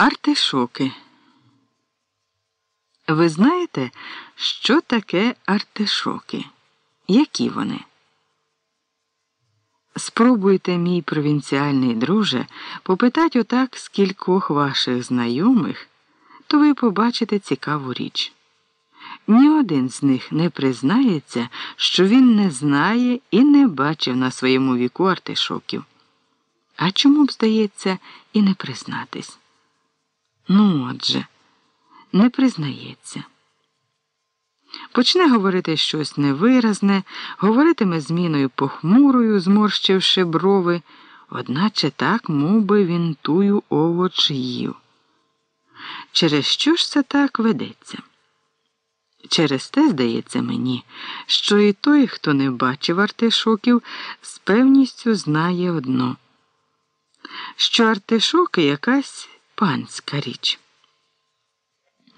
Артишоки. Ви знаєте, що таке артишоки? Які вони? Спробуйте, мій провінціальний друже, попитати отак з кількох ваших знайомих, то ви побачите цікаву річ. Ні один з них не признається, що він не знає і не бачив на своєму віку артишоків. А чому б, здається, і не признатись? Ну, отже, не признається. Почне говорити щось невиразне, говоритиме зміною похмурою, зморщивши брови, одначе так, мов би він тую овоч їв. Через що ж це так ведеться? Через те, здається мені, що і той, хто не бачив артишоків, з певністю знає одно, що артишоки якась панська річ.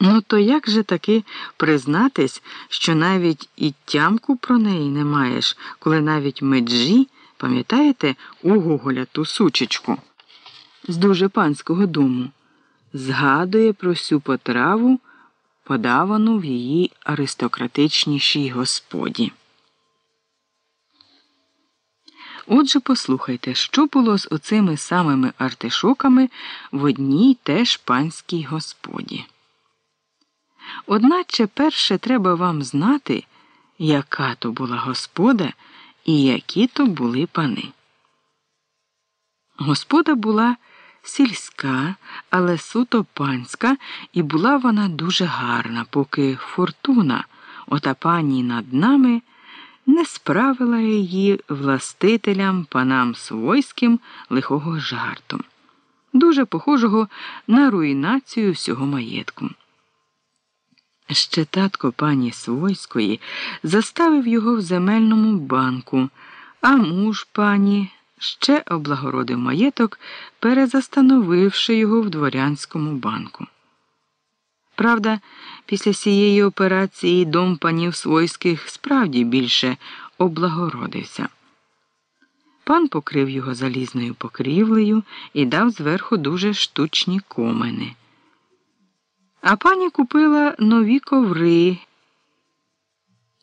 Ну, то як же таки признатись, що навіть і тямку про неї не маєш, коли навіть меджі, пам'ятаєте, у Гоголя ту сучечку з дуже панського дому, згадує про всю потраву, подавану в її аристократичнішій господі. Отже, послухайте, що було з оцими самими артишоками в одній теж панській господі. Одначе перше треба вам знати, яка то була господа і які то були пани. Господа була сільська, але суто панська, і була вона дуже гарна, поки фортуна, ота пані над нами, не справила її властителям панам свойським лихого жартом, дуже похожого на руйнацію всього маєтку. Ще татко пані Свойської заставив його в земельному банку, а муж пані ще облагородив маєток, перезастановивши його в дворянському банку. Правда, після цієї операції дом панів Свойських справді більше облагородився. Пан покрив його залізною покрівлею і дав зверху дуже штучні комини. А пані купила нові коври.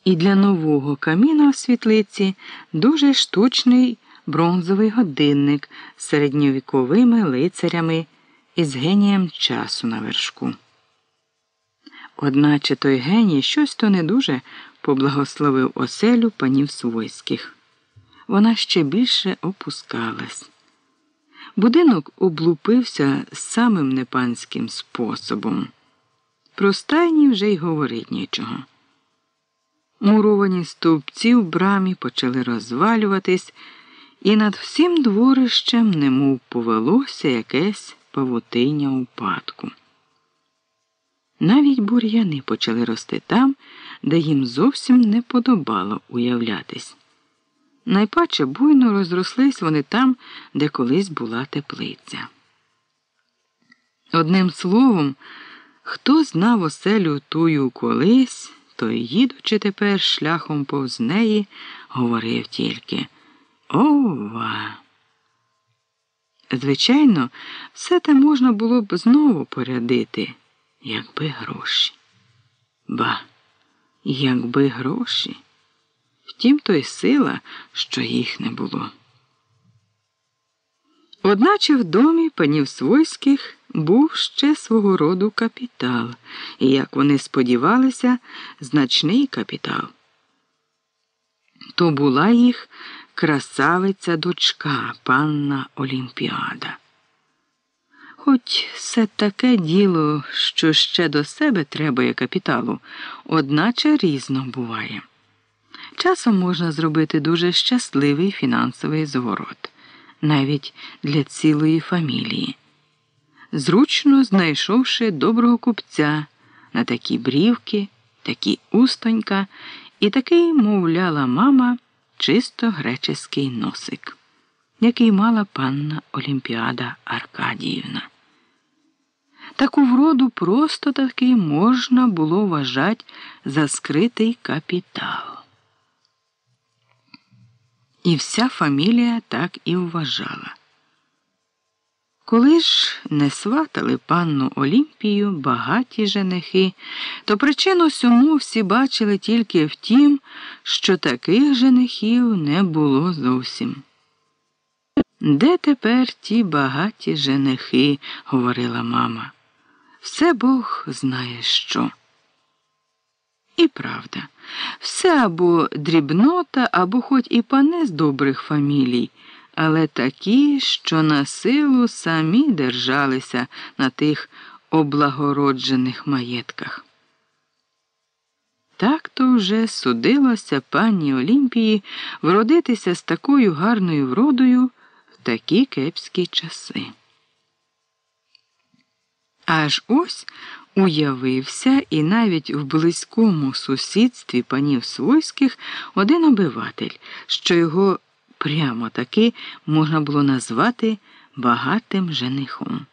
І для нового каміна в світлиці дуже штучний бронзовий годинник з середньовіковими лицарями і з генієм часу на вершку. Одначе той геній щось то не дуже поблагословив оселю панів свойських. Вона ще більше опускалась. Будинок облупився самим непанським способом. Про стайні вже й говорить нічого. Муровані стовпці в брамі почали розвалюватись, і над всім дворищем немов повелося якесь павутиння упадку. Навіть бур'яни почали рости там, де їм зовсім не подобало уявлятись. Найпаче буйно розрослись вони там, де колись була теплиця. Одним словом, Хто знав оселю тую колись, той, їдучи тепер шляхом повз неї, говорив тільки Ова. Звичайно, все те можна було б знову порядити, якби гроші. Ба, якби гроші. Втім, то й сила, що їх не було. Одначе в домі панів свойських був ще свого роду капітал, і, як вони сподівалися, значний капітал. То була їх красавиця дочка, панна Олімпіада. Хоч все таке діло, що ще до себе требує капіталу, одначе різно буває. Часом можна зробити дуже щасливий фінансовий зворот, навіть для цілої фамілії зручно знайшовши доброго купця на такі брівки, такі устонька і такий, мовляла мама, чисто греческий носик, який мала панна Олімпіада Аркадіївна. Таку вроду просто таки можна було вважати за скритий капітал. І вся фамілія так і вважала. Коли ж не сватали панну Олімпію багаті женихи, то причину сьому всі бачили тільки в тім, що таких женихів не було зовсім. Де тепер ті багаті женихи, говорила мама. Все Бог знає що. І правда, все або дрібнота, або хоч і пане з добрих фамілій але такі, що на силу самі держалися на тих облагороджених маєтках. Так то вже судилося пані Олімпії вродитися з такою гарною вродою в такі кепські часи. Аж ось уявився і навіть в близькому сусідстві панів свойських один обиватель, що його прямо таки можна було назвати багатим женихом.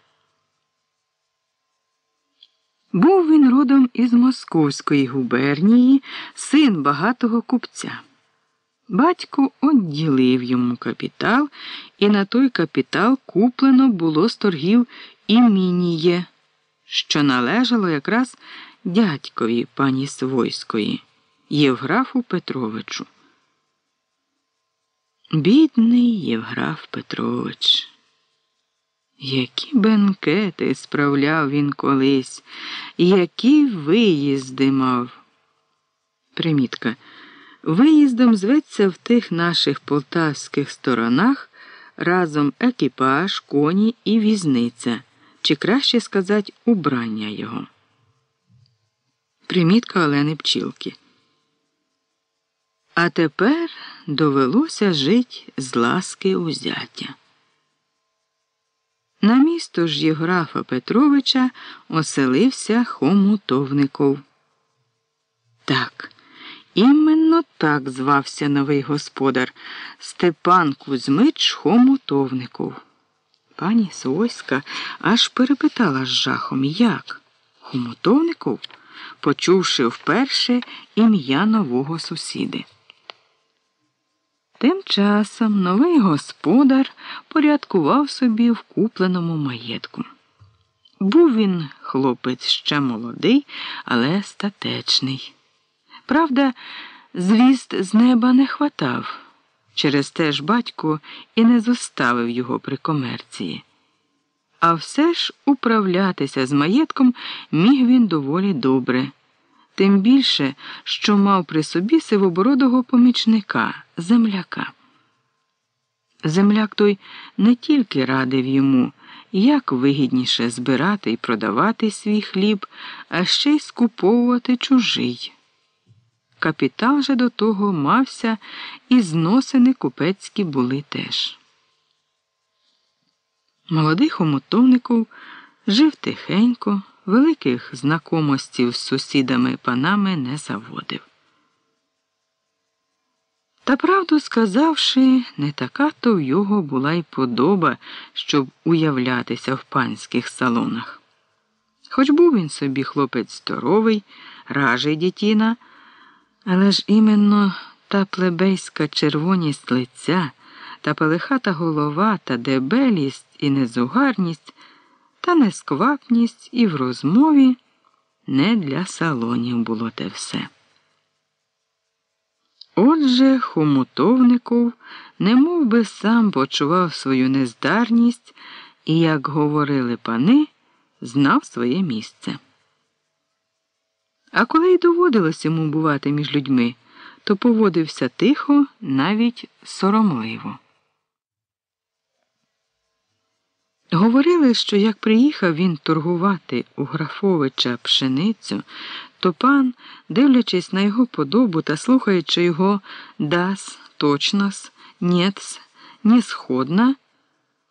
Був він родом із Московської губернії, син багатого купця. Батько одділив йому капітал, і на той капітал куплено було з торгів імініє, що належало якраз дядькові пані Свойської, Євграфу Петровичу. Бідний Євграф Петрович. Які бенкети справляв він колись, які виїзди мав. Примітка. Виїздом зветься в тих наших полтавських сторонах разом екіпаж, коні і візниця, чи краще сказати, убрання його. Примітка Олени Пчілки. А тепер довелося жить з ласки узяття. На місто ж Євграфа Петровича оселився Хомутовников. Так, іменно так звався новий господар Степан Кузьмич Хомутовников. Пані Свойська аж перепитала з жахом, як? Хомутовников, почувши вперше ім'я нового сусіди. Тим часом новий господар порядкував собі в купленому маєтку. Був він хлопець ще молодий, але статечний. Правда, звіст з неба не хватав. Через те ж батько і не зоставив його при комерції. А все ж управлятися з маєтком міг він доволі добре тим більше, що мав при собі сивобородого помічника, земляка. Земляк той не тільки радив йому, як вигідніше збирати і продавати свій хліб, а ще й скуповувати чужий. Капітал же до того мався, і зносини купецькі були теж. Молодий хомутовников жив тихенько великих знакомостів з сусідами панами не заводив. Та правду сказавши, не така то в його була й подоба, щоб уявлятися в панських салонах. Хоч був він собі хлопець здоровий, ражий дітіна, але ж іменно та плебейська червоність лиця, та пелехата голова та дебелість і незугарність та несквапність і в розмові не для салонів було те все. Отже, хомутовников немов би сам почував свою нездарність і, як говорили пани, знав своє місце. А коли й доводилось йому бувати між людьми, то поводився тихо, навіть соромливо. Говорили, що як приїхав він торгувати у Графовича пшеницю, то пан, дивлячись на його подобу та слухаючи його дас, точнос, нєц, нісходна,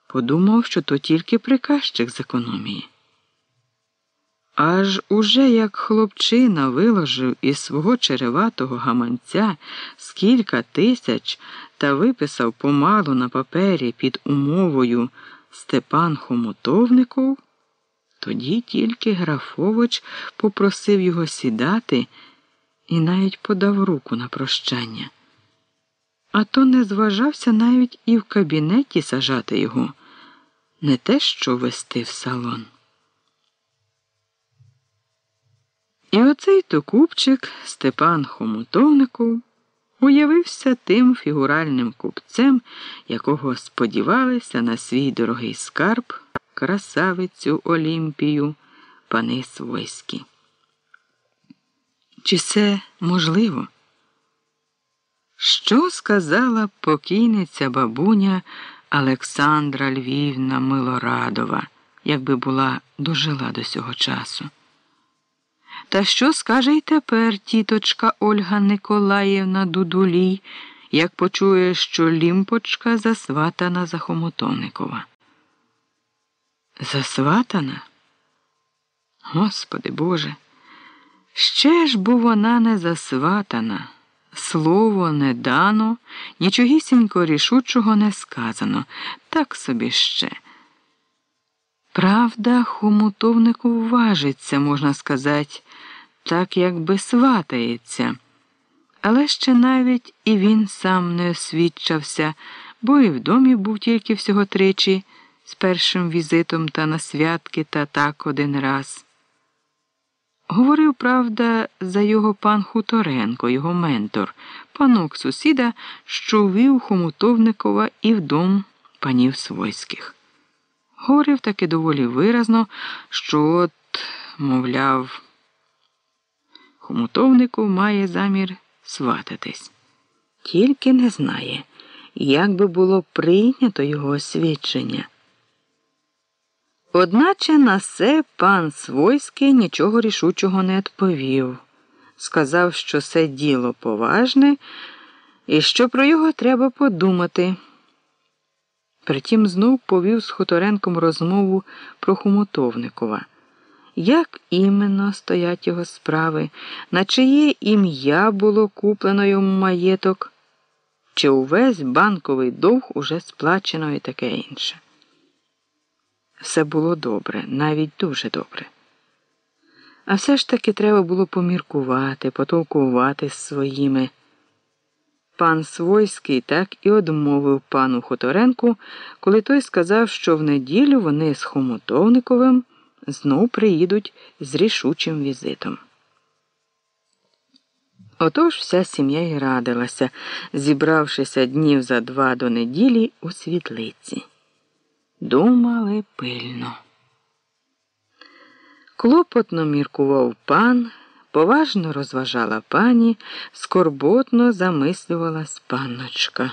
подумав, що то тільки приказчик з економії. Аж уже як хлопчина виложив із свого череватого гаманця скільки тисяч та виписав помалу на папері під умовою. Степан Хомутовников, тоді тільки Графович попросив його сідати і навіть подав руку на прощання. А то не зважався навіть і в кабінеті сажати його. не те, що вести в салон. І оцей то купчик Степан Хомутовников уявився тим фігуральним купцем, якого сподівалися на свій дорогий скарб, красавицю Олімпію, пани Свойські. Чи це можливо? Що сказала покійниця бабуня Олександра Львівна Милорадова, якби була дожила до цього часу? Та що скаже й тепер тіточка Ольга Николаївна Дудулій, як почує, що лімпочка засватана за Хомутовникова? Засватана? Господи Боже, ще ж бо вона не засватана, слово не дано, нічогісінько рішучого не сказано, так собі ще. Правда, хомутовнику важиться, можна сказати, так якби сватається. Але ще навіть і він сам не освідчався, бо і в домі був тільки всього тричі з першим візитом та на святки та так один раз. Говорив, правда, за його пан Хуторенко, його ментор, панок сусіда, що ввів Хомутовникова і в дом панів свойських. Говорив таки доволі виразно, що от, мовляв, Хомутовников має замір свататись. Тільки не знає, як би було прийнято його освідчення. Одначе на це пан Свойський нічого рішучого не відповів. Сказав, що це діло поважне і що про його треба подумати. Притім знов повів з Хуторенком розмову про Хомутовникова. Як іменно стоять його справи, на чиє ім'я було куплено йому маєток, чи увесь банковий довг уже сплачено і таке інше. Все було добре, навіть дуже добре. А все ж таки треба було поміркувати, потолкувати з своїми. Пан Свойський так і одмовив пану Хуторенку, коли той сказав, що в неділю вони з Хомутовниковим знов приїдуть з рішучим візитом. Отож вся сім'я й радилася, зібравшися днів за два до неділі у світлиці. Думали пильно. Клопотно міркував пан, поважно розважала пані, скорботно замислювалась панночка.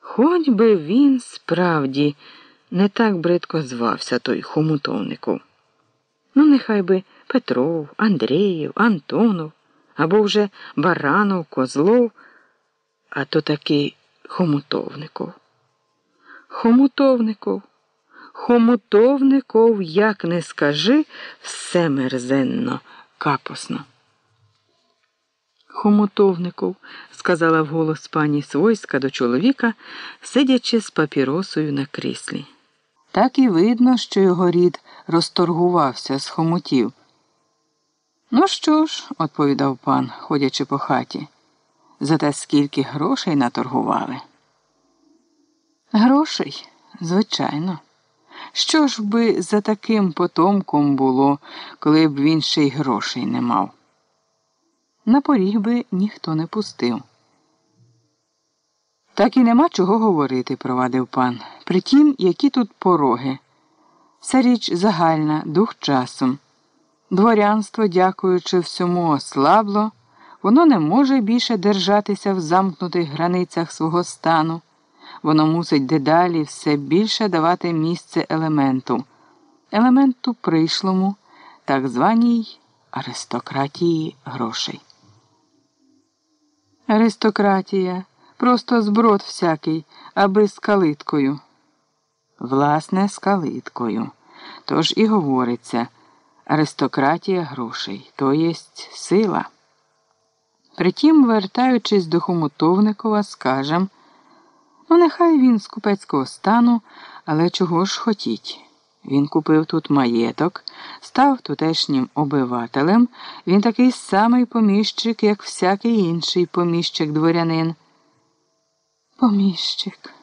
Хоч би він справді не так бридко звався той хомутовнику. Ну, нехай би Петров, Андрієв, Антонов або вже Баранов, Козлов, а то таки хомутовников. Хомутовников, хомутовников, як не скажи, все мерзенно, капосно. Хомутовников, сказала вголос пані Свойська до чоловіка, сидячи з папіросою на кріслі. Так і видно, що його рід розторгувався з хомутів. Ну що ж, відповідав пан, ходячи по хаті, за те скільки грошей наторгували. Грошей, звичайно. Що ж би за таким потомком було, коли б він ще й грошей не мав? На поріг би ніхто не пустив. Так і нема чого говорити, провадив пан. Притім, які тут пороги. Вся річ загальна, дух часом. Дворянство, дякуючи всьому, ослабло, воно не може більше держатися в замкнутих границях свого стану. Воно мусить дедалі все більше давати місце елементу, елементу прийшлому, так званій аристократії грошей. Аристократія просто зброд всякий, аби з калиткою. Власне, з калиткою. Тож і говориться аристократія грошей, то єсть сила. Притім, вертаючись до Хомутовникова, скажем, ну, нехай він з купецького стану, але чого ж хотіть? Він купив тут маєток, став тутешнім обивателем, він такий самий поміщик, як всякий інший поміщик дворянин. Поміщик,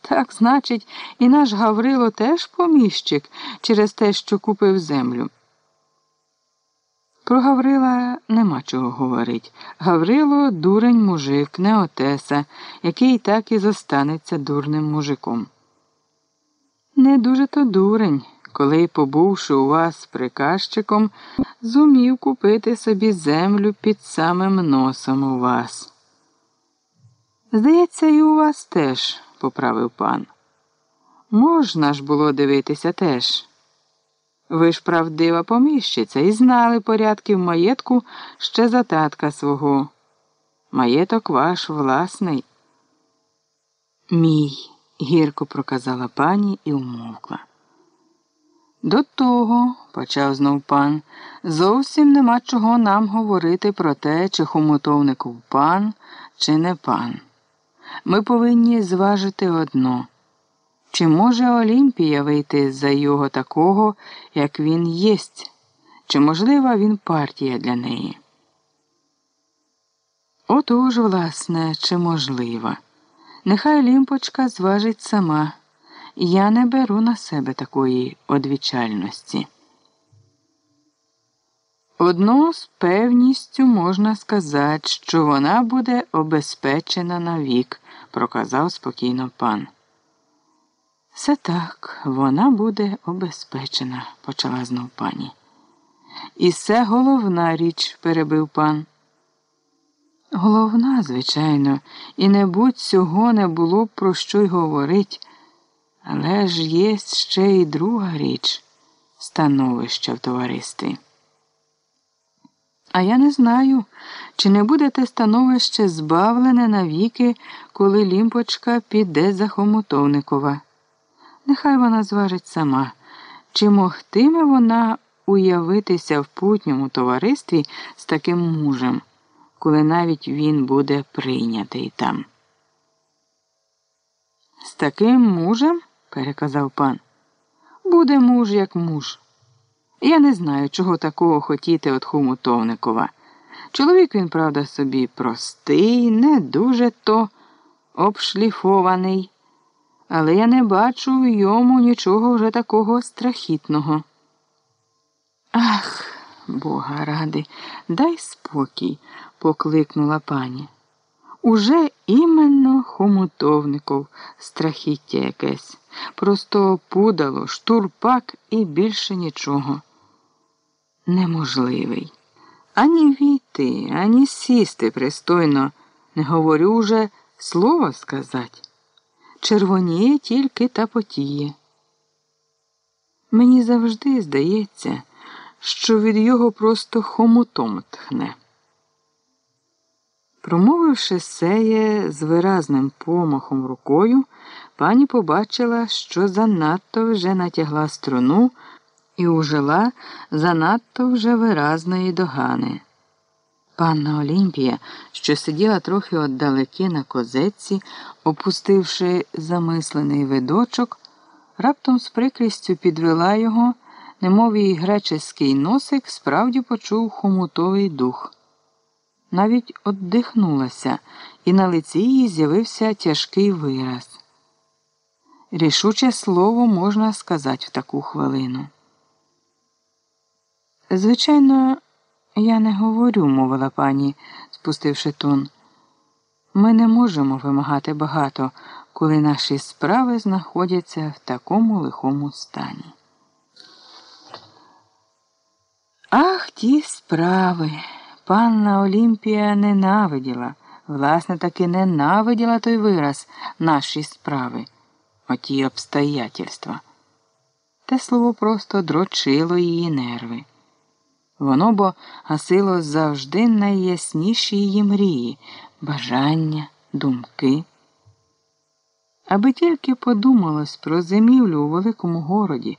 Так, значить, і наш Гаврило теж поміщик через те, що купив землю. Про Гаврила нема чого говорить. Гаврило дурень мужик, не Отеса, який так і зостанеться дурним мужиком. Не дуже то дурень, коли, побувши у вас приказчиком, зумів купити собі землю під самим носом у вас. Здається, і у вас теж, поправив пан. Можна ж було дивитися теж. Ви ж правдива поміщиця і знали порядки в маєтку ще за татка свого. Маєток ваш власний. Мій, гірко проказала пані і умовкла. До того, почав знов пан, зовсім нема чого нам говорити про те, чи хомутовников пан, чи не пан. Ми повинні зважити одно. Чи може Олімпія вийти за його такого, як він єсть, чи можлива він партія для неї? Отож, власне, чи можлива. Нехай Лімпочка зважить сама. Я не беру на себе такої одвічальності. Одно з певністю можна сказати, що вона буде обезпечена навік, проказав спокійно пан. Все так, вона буде обезпечена, почала знов пані. І це головна річ, перебив пан. Головна, звичайно, і не будь цього не було б про що й говорить, але ж є ще й друга річ становище в товаристві. А я не знаю, чи не буде те становище збавлене навіки, коли лімпочка піде за Хомутовникова. Нехай вона зважить сама, чи могтиме вона уявитися в путньому товаристві з таким мужем, коли навіть він буде прийнятий там. З таким мужем, переказав пан, буде муж як муж. Я не знаю, чого такого хотіти від Хумутовникова. Чоловік він, правда, собі простий, не дуже то обшліфований але я не бачу в йому нічого вже такого страхітного. Ах, бога ради, дай спокій, покликнула пані. Уже іменно хомутовников страхіття якесь, просто пудало, штурпак і більше нічого. Неможливий. Ані війти, ані сісти пристойно, не говорю уже слово сказати червоніє тільки та потіє. Мені завжди здається, що від його просто хомутом тхне. Промовивши сеє з виразним помахом рукою, пані побачила, що занадто вже натягла струну і ужила занадто вже виразної догани. Панна Олімпія, що сиділа трохи отдалеки на козеці, опустивши замислений видочок, раптом з прикрістю підвела його, немов її греческий носик справді почув хомутовий дух. Навіть оддихнулася, і на лиці її з'явився тяжкий вираз. Рішуче слово можна сказати в таку хвилину. Звичайно, я не говорю, мовила пані, спустивши тон. Ми не можемо вимагати багато, коли наші справи знаходяться в такому лихому стані. Ах, ті справи. Панна Олімпія ненавиділа, власне таки ненавиділа той вираз наші справи, оті обстоятельства. Те слово просто дрочило її нерви. Воно бо гасило завжди найясніші її мрії, бажання, думки. Аби тільки подумалось про зимівлю у великому городі,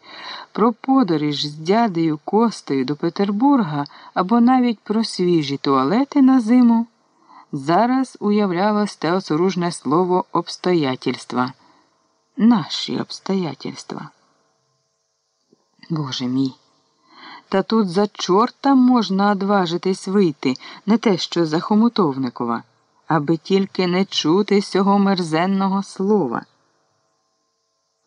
про подорож з дядею Костею до Петербурга або навіть про свіжі туалети на зиму, зараз уявлялось те осоружне слово обстоятельства. Наші обстоятельства. Боже мій. Та тут за чорта можна одважитись вийти, не те що за Хомутовникова, аби тільки не чути сього мерзенного слова.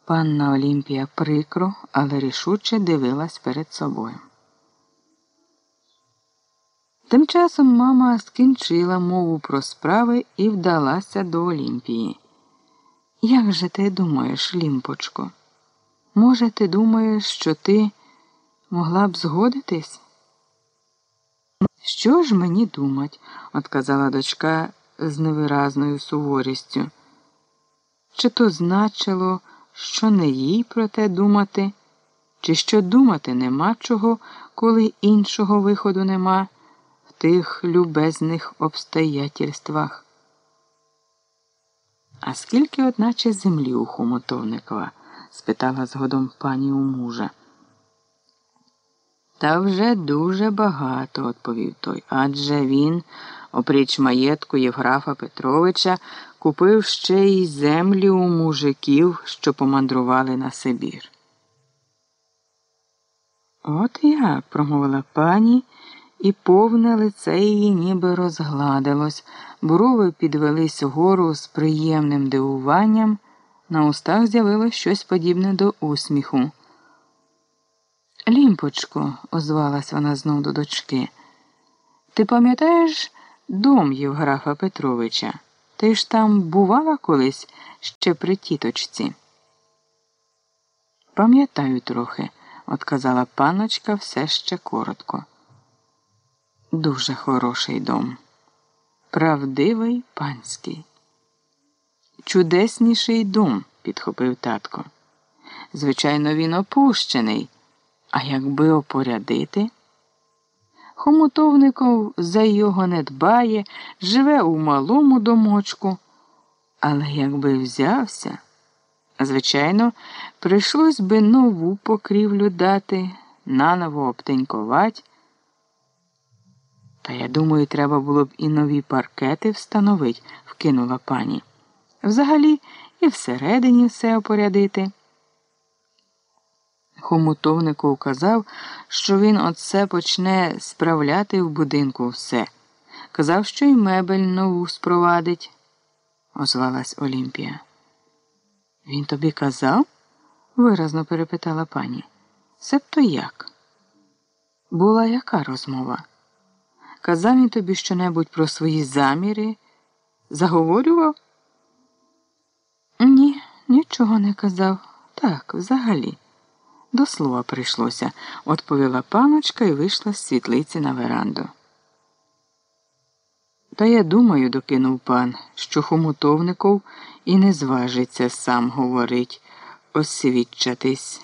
Панна Олімпія прикро, але рішуче дивилась перед собою. Тим часом мама скінчила мову про справи і вдалася до Олімпії. Як же ти думаєш, Лімпочко? Може, ти думаєш, що ти могла б згодитись? Що ж мені думать, отказала дочка з невиразною суворістю. Чи то значило, що не їй про те думати, чи що думати нема чого, коли іншого виходу нема в тих любезних обстоятельствах? А скільки, одначе, землі у Хомутовникова? спитала згодом пані у мужа. Та вже дуже багато, відповів той, адже він, опріч маєтку Євграфа Петровича, купив ще й землі у мужиків, що помандрували на Сибір. От як, промовила пані, і повне лице її ніби розгладилось, брови підвелись угору з приємним дивуванням, на устах з'явилось щось подібне до усміху. Лімпочко, озвалась вона знов до дочки, ти пам'ятаєш дом Євграфа Петровича? Ти ж там бувала колись ще при тіточці? Пам'ятаю трохи, отказала паночка все ще коротко. Дуже хороший дом, правдивий панський. Чудесніший дом, підхопив татко. Звичайно, він опущений. А якби опорядити? Хомутовников за його не дбає, живе у малому домочку. Але якби взявся, звичайно, прийшлось би нову покрівлю дати, наново обтенькувати. Та я думаю, треба було б і нові паркети встановити, вкинула пані. Взагалі і всередині все опорядити. Хомутовнику казав, що він оце почне справляти в будинку все. Казав, що й мебель нову спровадить, озвалась Олімпія. Він тобі казав? виразно перепитала пані. Себто як? Була яка розмова? Казав він тобі щонебудь про свої заміри? Заговорював? Ні, нічого не казав. Так, взагалі. До слова прийшлося, відповіла паночка і вийшла з світлиці на веранду. Та я думаю, докинув пан, що хомутовников і не зважиться сам говорить, освідчатись.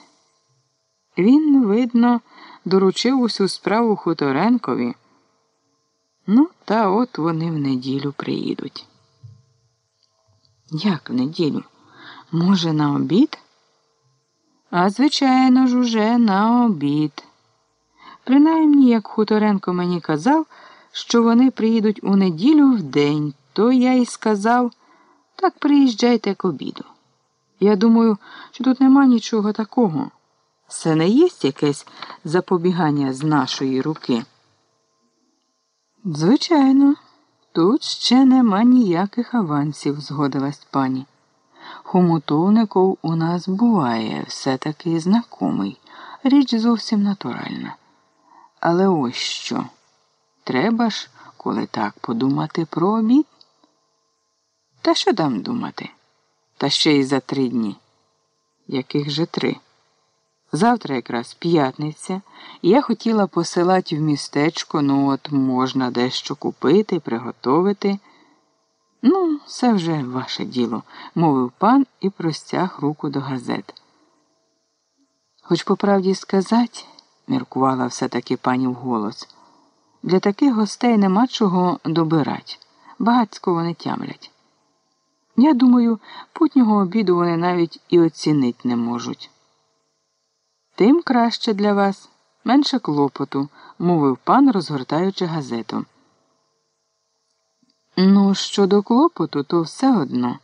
Він, видно, доручив усю справу Хуторенкові. Ну, та от вони в неділю приїдуть. Як в неділю? Може, на обід? А звичайно ж, уже на обід. Принаймні, як Хуторенко мені казав, що вони приїдуть у неділю в день, то я й сказав так приїжджайте к обіду. Я думаю, що тут нема нічого такого. Це не є якесь запобігання з нашої руки. Звичайно, тут ще нема ніяких авансів, згодилась пані. Хомутовников у нас буває все-таки знакомий, річ зовсім натуральна. Але ось що. Треба ж, коли так подумати про обід? Та що там думати? Та ще й за три дні. Яких же три? Завтра якраз п'ятниця, і я хотіла посилати в містечко, ну от можна дещо купити, приготовити. Ну, це вже ваше діло, мовив пан і простяг руку до газет. Хоч по правді сказати, міркувала все таки пані вголос, для таких гостей нема чого добирать, багацько вони тямлять. Я думаю, путнього обіду вони навіть і оцінить не можуть. Тим краще для вас, менше клопоту, мовив пан, розгортаючи газету. Ну, щодо клопоту, то все одно.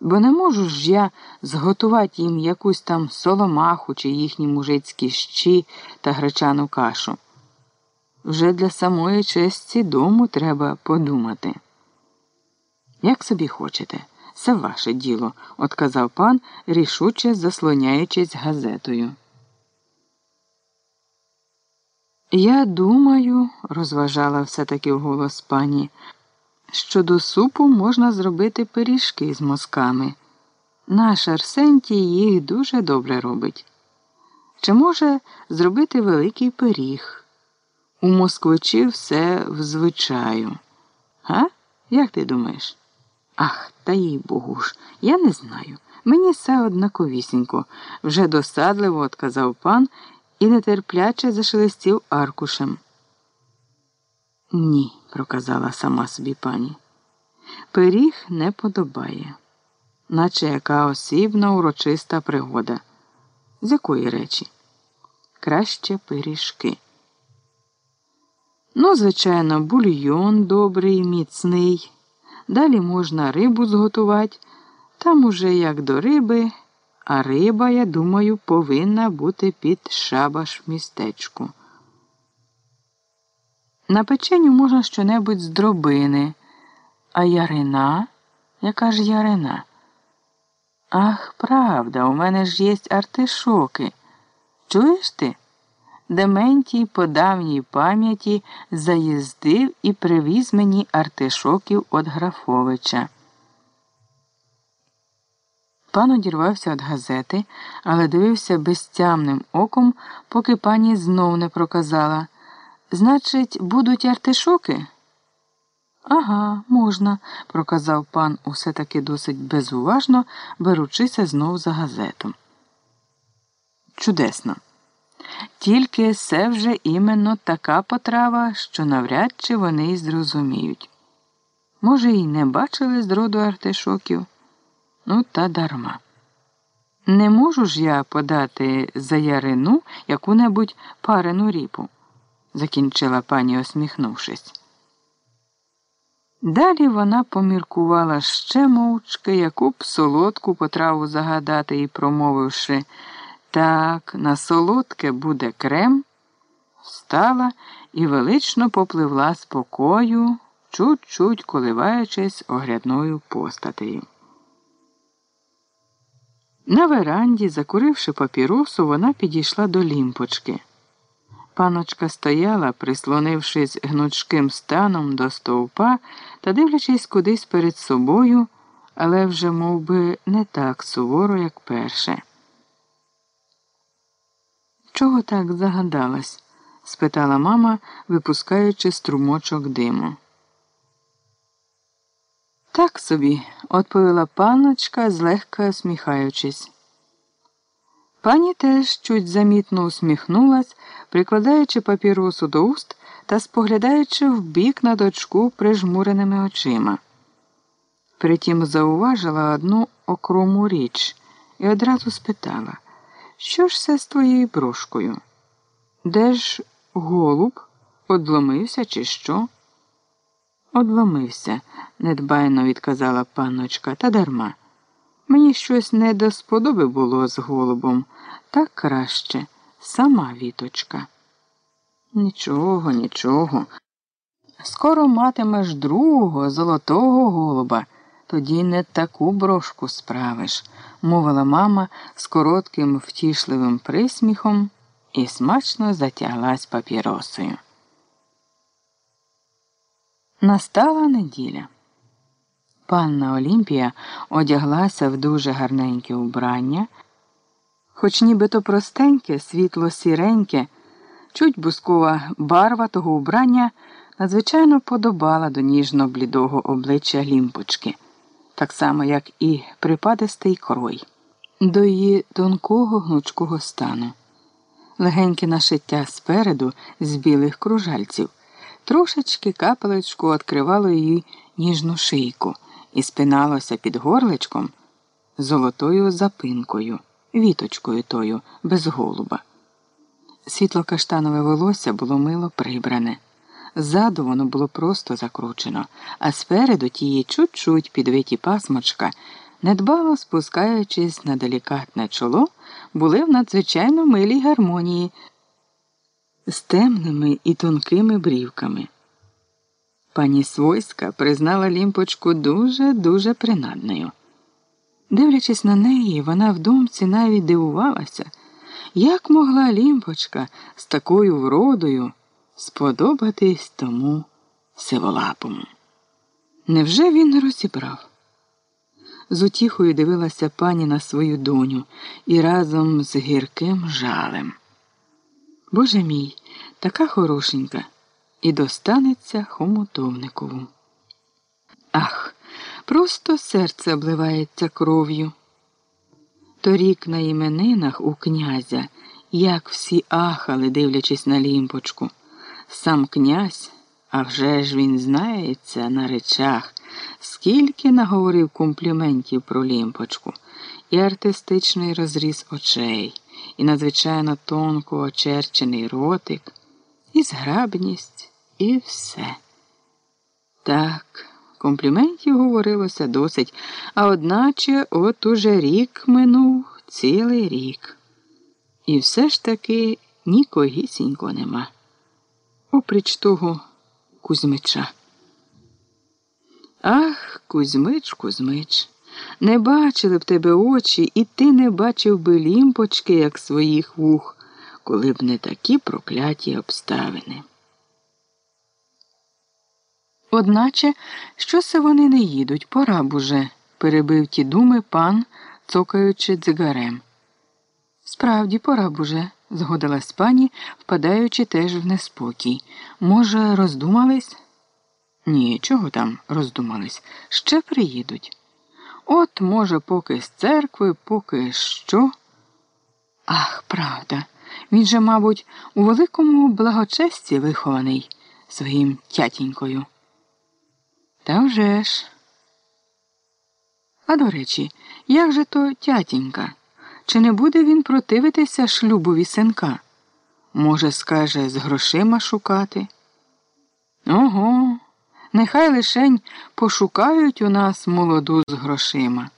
Бо не можу ж я зготувати їм якусь там соломаху чи їхні мужицькі щі та гречану кашу. Вже для самої честі дому треба подумати. Як собі хочете, Це ваше діло, отказав пан, рішуче заслоняючись газетою. Я думаю, розважала все таки вголос пані, що до супу можна зробити пиріжки з мозками. Наш Арсентій їх дуже добре робить. Чи може зробити великий пиріг? У москвичів все в звичаю. Га? Як ти думаєш? Ах, та їй богу ж, я не знаю. Мені все однаковісінько, вже досадливо отказав пан і нетерпляче зашелестів аркушем. Ні, проказала сама собі пані. Пиріг не подобає, наче яка осібна урочиста пригода. З якої речі? Краще пиріжки. Ну, звичайно, бульйон добрий, міцний. Далі можна рибу зготувати. Там уже як до риби, а риба, я думаю, повинна бути під шабаш в містечку. На печеню можна щонебудь з дробини, а ярина? Яка ж ярина? Ах, правда, у мене ж є артишоки. Чуєш ти? Дементій по давній пам'яті заїздив і привіз мені артишоків від Графовича. Пан одірвався від газети, але дивився безтямним оком, поки пані знов не проказала. Значить, будуть артишоки? Ага, можна, проказав пан усе таки досить безуважно, беручися знов за газету. Чудесно. Тільки це вже іменно така потрава, що навряд чи вони й зрозуміють. Може, й не бачили зроду артишоків? Ну, та дарма. Не можу ж я подати за ярину яку-небудь парену ріпу, закінчила пані, осміхнувшись. Далі вона поміркувала ще мовчки, яку б солодку потраву загадати і промовивши. Так, на солодке буде крем, встала і велично попливла спокою, чуть-чуть коливаючись огрядною постатею. На веранді, закуривши папіросу, вона підійшла до лімпочки. Паночка стояла, прислонившись гнучким станом до стовпа та дивлячись кудись перед собою, але вже мов би, не так суворо, як перше. Чого так загадалась? спитала мама, випускаючи струмочок диму. Так собі, відповіла паночка, злегка усміхаючись. Пані теж чуть замітно усміхнулась, прикладаючи папіросу до уст та споглядаючи вбік на дочку прижмуреними очима. Притім зауважила одну окрому річ і одразу спитала. Що ж це з твоєю брошкою? Де ж голуб? Одломився, чи що? Одломився, недбайно відказала панночка, та дарма. Мені щось не до сподоби було з голубом, так краще, сама віточка. Нічого, нічого. Скоро матимеш другого золотого голуба тоді не таку брошку справиш, мовила мама з коротким втішливим присміхом і смачно затяглась папіросою. Настала неділя. Панна Олімпія одяглася в дуже гарненьке убрання, хоч нібито простеньке, світло сіреньке, чуть бускова барва того убрання надзвичайно подобала до ніжно блідого обличчя лімпочки так само, як і припадистий крой, до її тонкого гнучкого стану. Легеньке нашиття спереду з білих кружальців, трошечки капелечку відкривало її ніжну шийку і спиналося під горличком золотою запинкою, віточкою тою без голуба. Світло каштанове волосся було мило прибране. Ззаду воно було просто закручено, а спереду тії чуть-чуть підвиті пасмочка, недбало спускаючись на делікатне чоло, були в надзвичайно милій гармонії з темними і тонкими брівками. Пані Свойська признала лімпочку дуже дуже принадною. Дивлячись на неї, вона в думці навіть дивувалася, як могла лімпочка з такою вродою сподобатись тому сиволапому. Невже він розібрав? З утіхою дивилася пані на свою доню і разом з гірким жалем. Боже мій, така хорошенька, і достанеться хомутовникову. Ах, просто серце обливається кров'ю. Торік на іменинах у князя, як всі ахали, дивлячись на лімпочку. Сам князь, а вже ж він знається на речах, скільки наговорив компліментів про лімпочку, і артистичний розріз очей, і надзвичайно тонко очерчений ротик, і зграбність, і все. Так. Компліментів говорилося досить, а одначе от уже рік минув цілий рік. І все ж таки нікогісінько нема. Опріч того Кузьмича. Ах, Кузьмич, Кузьмич, не бачили б тебе очі, і ти не бачив би лімпочки, як своїх вух, коли б не такі прокляті обставини. Одначе, що се вони не їдуть, пора б уже, перебив ті думи пан, цокаючи дзигарем. Справді, пора б уже, згодилась пані, впадаючи теж в неспокій. Може, роздумались? Ні, чого там роздумались? Ще приїдуть. От, може, поки з церкви, поки що. Ах, правда, він же, мабуть, у великому благочесті вихований своїм тятінькою. Та вже ж. А до речі, як же то тятінька? Чи не буде він противитися шлюбові синка? Може, скаже, з грошима шукати? Ого, нехай лишень пошукають у нас молоду з грошима.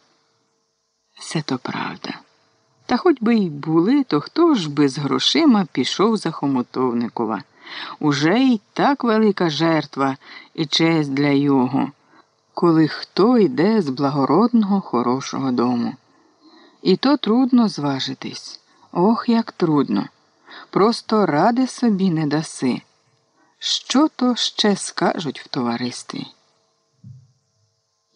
Все то правда. Та хоч би й були, то хто ж би з грошима пішов за Хомутовникова? Уже й так велика жертва і честь для його, коли хто йде з благородного хорошого дому. І то трудно зважитись. Ох, як трудно. Просто ради собі не даси. Що то ще скажуть в товаристві?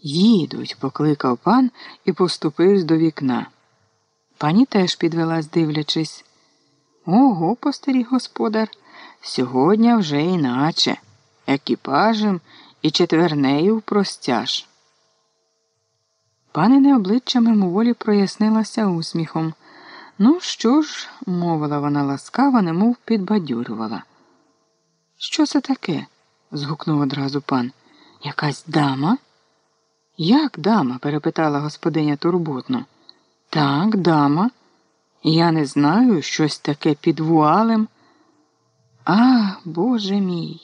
Їдуть, покликав пан і поступився до вікна. Пані теж підвелась, дивлячись. Ого, постеріг господар. Сьогодні вже іначе, екіпажем і четвернею простяж. Панине обличчя мимоволі прояснилося усміхом. Ну, що ж, мовила вона ласкаво, немов підбадьорювала. Що це таке? згукнув одразу пан. Якась дама? Як дама? перепитала господиня турботно. Так, дама. Я не знаю, щось таке під вуалем. А, Боже мій.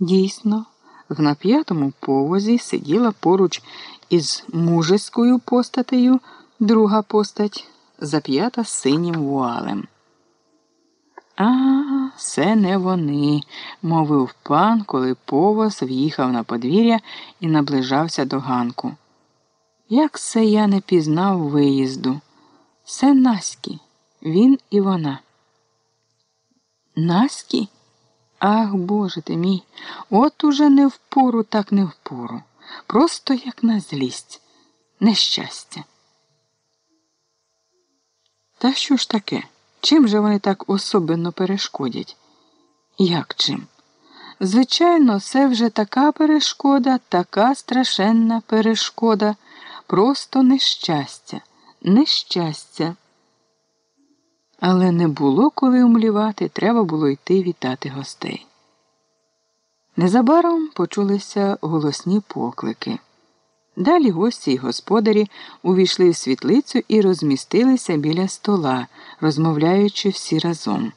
Дійсно, в нап'ятому повозі сиділа поруч із мужеською постатею друга постать, зап'ята синім вуалем. А, це не вони, мовив пан, коли повоз в'їхав на подвір'я і наближався до ганку. Як це я не пізнав виїзду? Це Наські, він і вона. Наські? Ах, Боже ти мій, от уже не впору, так не впору. Просто як на злість, нещастя. Та що ж таке? Чим же вони так особенно перешкодять? Як чим? Звичайно, це вже така перешкода, така страшенна перешкода, просто нещастя, нещастя. Але не було коли умлівати, треба було йти вітати гостей. Незабаром почулися голосні поклики. Далі гості й господарі увійшли в світлицю і розмістилися біля стола, розмовляючи всі разом.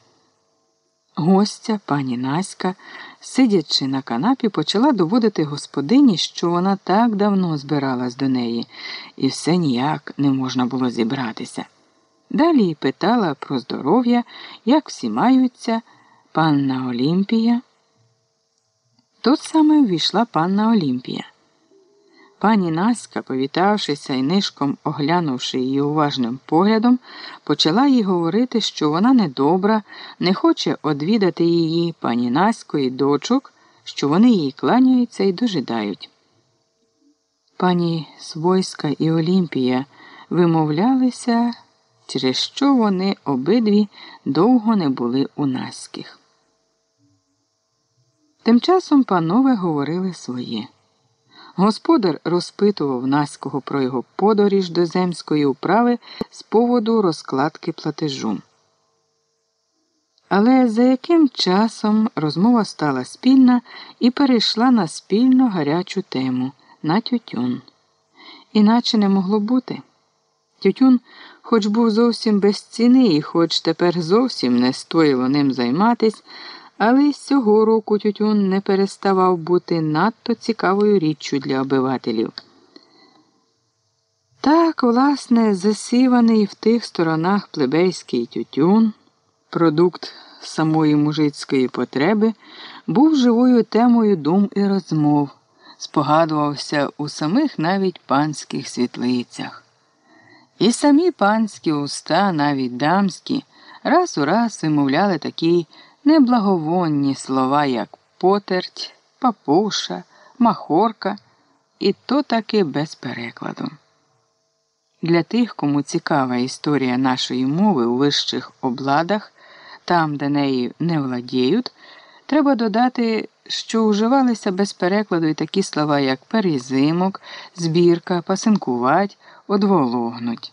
Гостя, пані Наська, сидячи на канапі, почала доводити господині, що вона так давно збиралась до неї, і все ніяк не можна було зібратися. Далі питала про здоров'я, як всі маються, панна Олімпія. Тут саме ввійшла панна Олімпія. Пані Наська, повітавшися і нишком оглянувши її уважним поглядом, почала їй говорити, що вона недобра, не хоче одвідати її пані Насько і дочок, що вони їй кланяються і дожидають. Пані Свойська і Олімпія вимовлялися, через що вони обидві довго не були у Наських. Тим часом панове говорили своє. Господар розпитував Наського про його подоріж до земської управи з поводу розкладки платежу. Але за яким часом розмова стала спільна і перейшла на спільну гарячу тему на тютюн. Іначе не могло бути. Тютюн, хоч був зовсім без ціни, і хоч тепер зовсім не стоїло ним займатись, але й з цього року тютюн не переставав бути надто цікавою річчю для обивателів. Так, власне, засіваний в тих сторонах плебейський тютюн, продукт самої мужицької потреби, був живою темою дум і розмов, спогадувався у самих навіть панських світлицях. І самі панські уста, навіть дамські, раз у раз вимовляли такі неблаговонні слова, як потерть, папуша, махорка, і то таки без перекладу. Для тих, кому цікава історія нашої мови у вищих обладах, там, де нею не владіють, треба додати, що вживалися без перекладу і такі слова, як перезимок, збірка, пасинкувать, одвологнуть.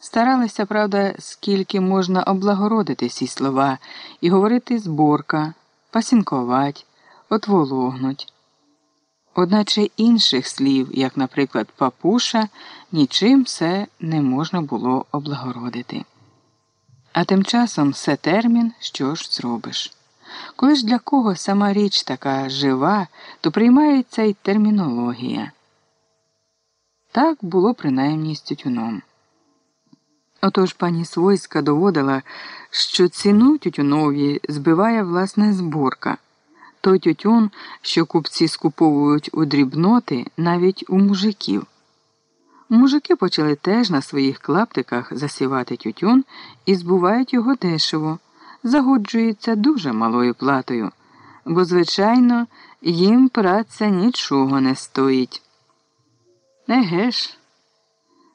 Старалися, правда, скільки можна облагородити ці слова і говорити зборка, пасінкувать, отвологнуть. Одначе інших слів, як, наприклад, папуша, нічим все не можна було облагородити. А тим часом все термін, що ж зробиш. Коли ж для кого сама річ така жива, то приймається й термінологія. Так було принаймні з тютюном. Отож пані Свойська доводила, що ціну тютюнові збиває власне зборка. Той тютюн, що купці скуповують у дрібноти навіть у мужиків. Мужики почали теж на своїх клаптиках засівати тютюн і збувають його дешево, загоджується дуже малою платою, бо, звичайно, їм праця нічого не стоїть. Еге ж.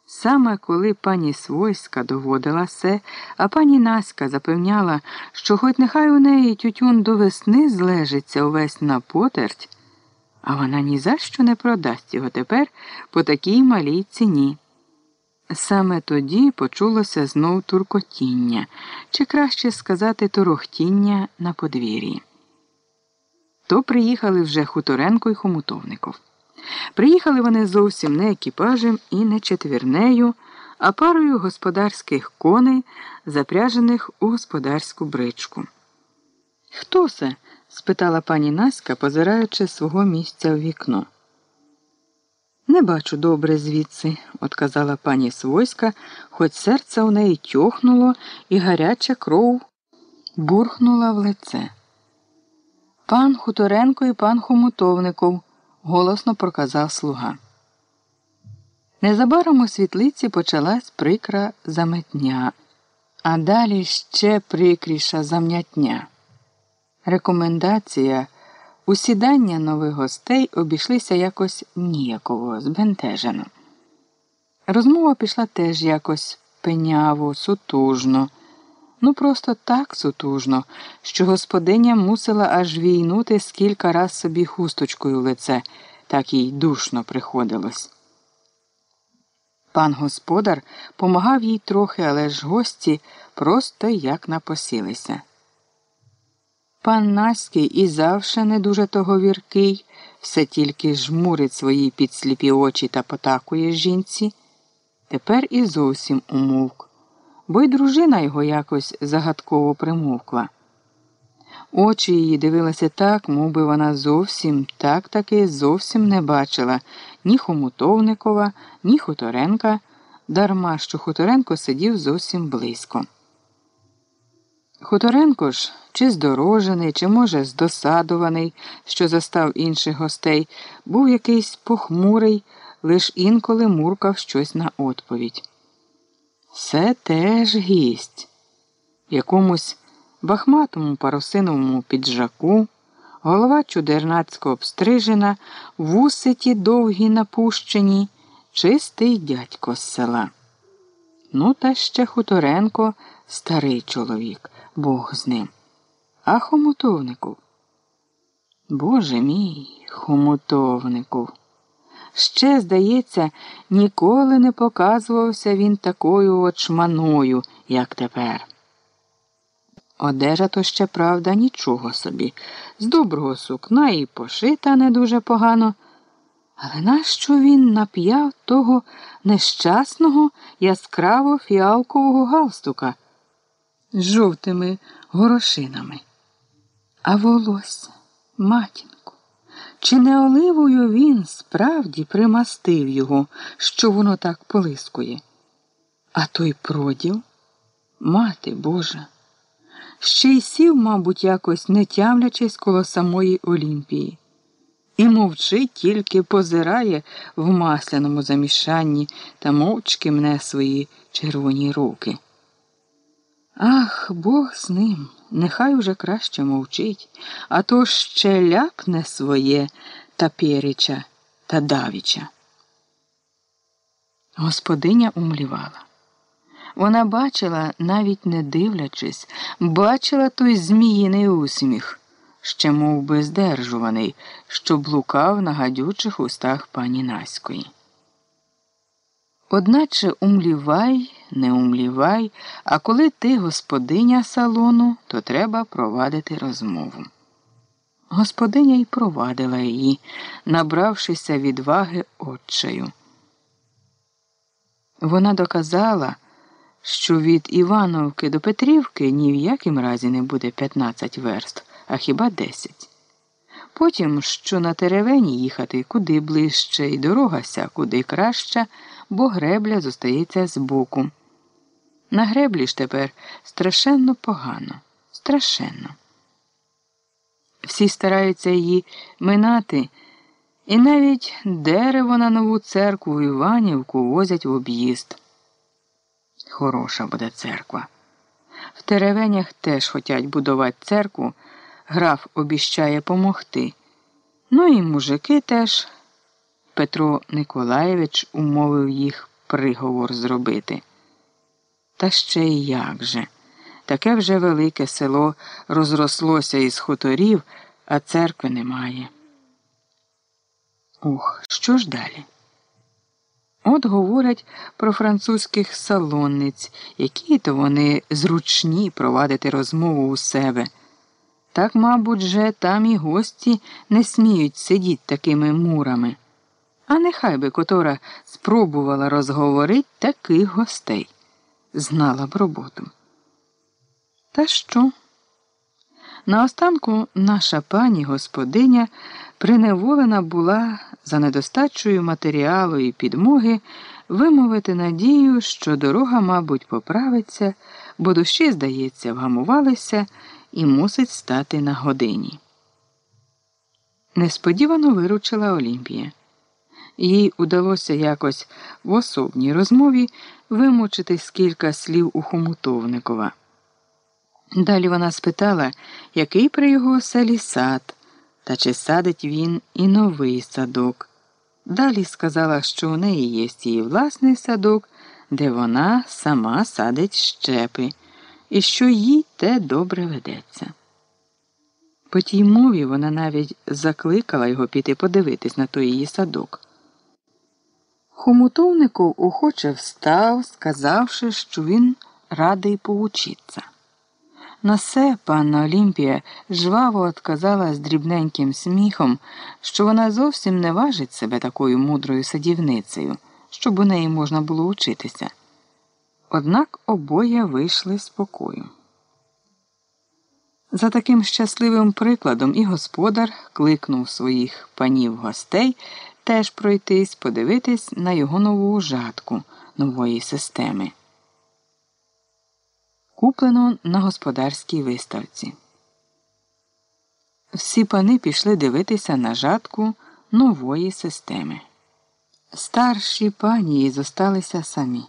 Саме коли пані Свойська доводила все, а пані Наська запевняла, що хоч нехай у неї тютюн до весни злежиться увесь на потерть, а вона ні за що не продасть його тепер по такій малій ціні. Саме тоді почулося знов туркотіння, чи краще сказати торохтіння на подвір'ї. То приїхали вже Хуторенко і Хомутовников. Приїхали вони зовсім не екіпажем і не четвірнею, а парою господарських коней, запряжених у господарську бричку. Хто це? спитала пані Наська, позираючи свого місця в вікно. Не бачу добре звідси, отказала пані Свойська, хоч серце у неї тьохнуло, і гаряча кров бурхнула в лице. Пан Хуторенко і пан Хомутовников голосно проказав слуга. Незабаром у світлиці почалась прикра заметня, а далі ще прикріша зам'ятня. Рекомендація усідання нових гостей обійшлися якось ніяково, збентежено. Розмова пішла теж якось пеняво, сутужно. Ну, просто так сутужно, що господиня мусила аж війнути скілька раз собі хусточкою в лице, так їй душно приходилось. Пан господар помагав їй трохи, але ж гості просто як напосілися. Пан Наський і завше не дуже того віркий, все тільки жмурить свої підсліпі очі та потакує жінці. Тепер і зовсім умовк бо й дружина його якось загадково примовкла. Очі її дивилися так, мов би вона зовсім так таки зовсім не бачила ні Хомутовникова, ні Хуторенка, дарма що Хуторенко сидів зовсім близько. Хуторенко ж, чи здорожений, чи, може, здосадуваний, що застав інших гостей, був якийсь похмурий, лиш інколи муркав щось на відповідь. Це теж гість, якомусь бахматому парусиновому піджаку, голова чудернацько обстрижена, вуситі довгі напущені, чистий дядько з села. Ну, та ще Хуторенко старий чоловік, Бог з ним. А хомутовнику. Боже мій, хомутовнику. Ще, здається, ніколи не показувався він такою очманою, як тепер. Одежа то ще, правда, нічого собі. З доброго сукна і пошита не дуже погано. Але нащо він нап'яв того нещасного яскраво фіалкового галстука з жовтими горошинами? А волосся, матінку, чи не оливою він справді примастив його, що воно так полискує? А той проділ, мати Божа, ще й сів, мабуть, якось не тямлячись коло самої Олімпії і мовчить, тільки позирає в масляному замішанні та мовчки мне свої червоні руки. Ах, Бог з ним, нехай уже краще мовчить, а то ще ляпне своє таперіча та давіча. Господиня умлівала. Вона бачила, навіть не дивлячись, бачила той зміїний усміх ще мов би здержуваний, що блукав на гадючих устах пані Наської. Одначе умлівай, не умлівай, а коли ти господиня салону, то треба провадити розмову. Господиня й провадила її, набравшися відваги отчею. Вона доказала, що від Івановки до Петрівки ні в яким разі не буде 15 верст а хіба десять. Потім, що на теревені їхати куди ближче, і дорога ся куди краща, бо гребля зостається збоку. На греблі ж тепер страшенно погано, страшенно. Всі стараються її минати, і навіть дерево на нову церкву Іванівку возять в об'їзд. Хороша буде церква. В теревенях теж хотять будувати церкву граф обіщає помогти. Ну і мужики теж. Петро Николаєвич умовив їх приговор зробити. Та ще й як же. Таке вже велике село розрослося із хуторів, а церкви немає. Ух, що ж далі? От говорять про французьких салонниць, які то вони зручні провадити розмову у себе. Так, мабуть, же там і гості не сміють сидіти такими мурами. А нехай би котора спробувала розговорити таких гостей, знала б роботу. Та що? Наостанку наша пані господиня приневолена була за недостачою матеріалу і підмоги вимовити надію, що дорога, мабуть, поправиться, бо душі, здається, вгамувалися і мусить стати на годині. Несподівано виручила Олімпія. Їй удалося якось в особній розмові вимучити скільки слів у Хомутовникова. Далі вона спитала, який при його оселі сад, та чи садить він і новий садок. Далі сказала, що у неї є її власний садок, де вона сама садить щепи і що їй те добре ведеться. По тій мові вона навіть закликала його піти подивитись на той її садок. Хомутовников охоче встав, сказавши, що він радий поучитися. На все панна Олімпія жваво отказала з дрібненьким сміхом, що вона зовсім не важить себе такою мудрою садівницею, щоб у неї можна було учитися. Однак обоє вийшли з покою. За таким щасливим прикладом і господар кликнув своїх панів гостей теж пройтись, подивитись на його нову жатку нової системи. куплено на господарській виставці. Всі пани пішли дивитися на жатку нової системи. Старші пані зосталися самі.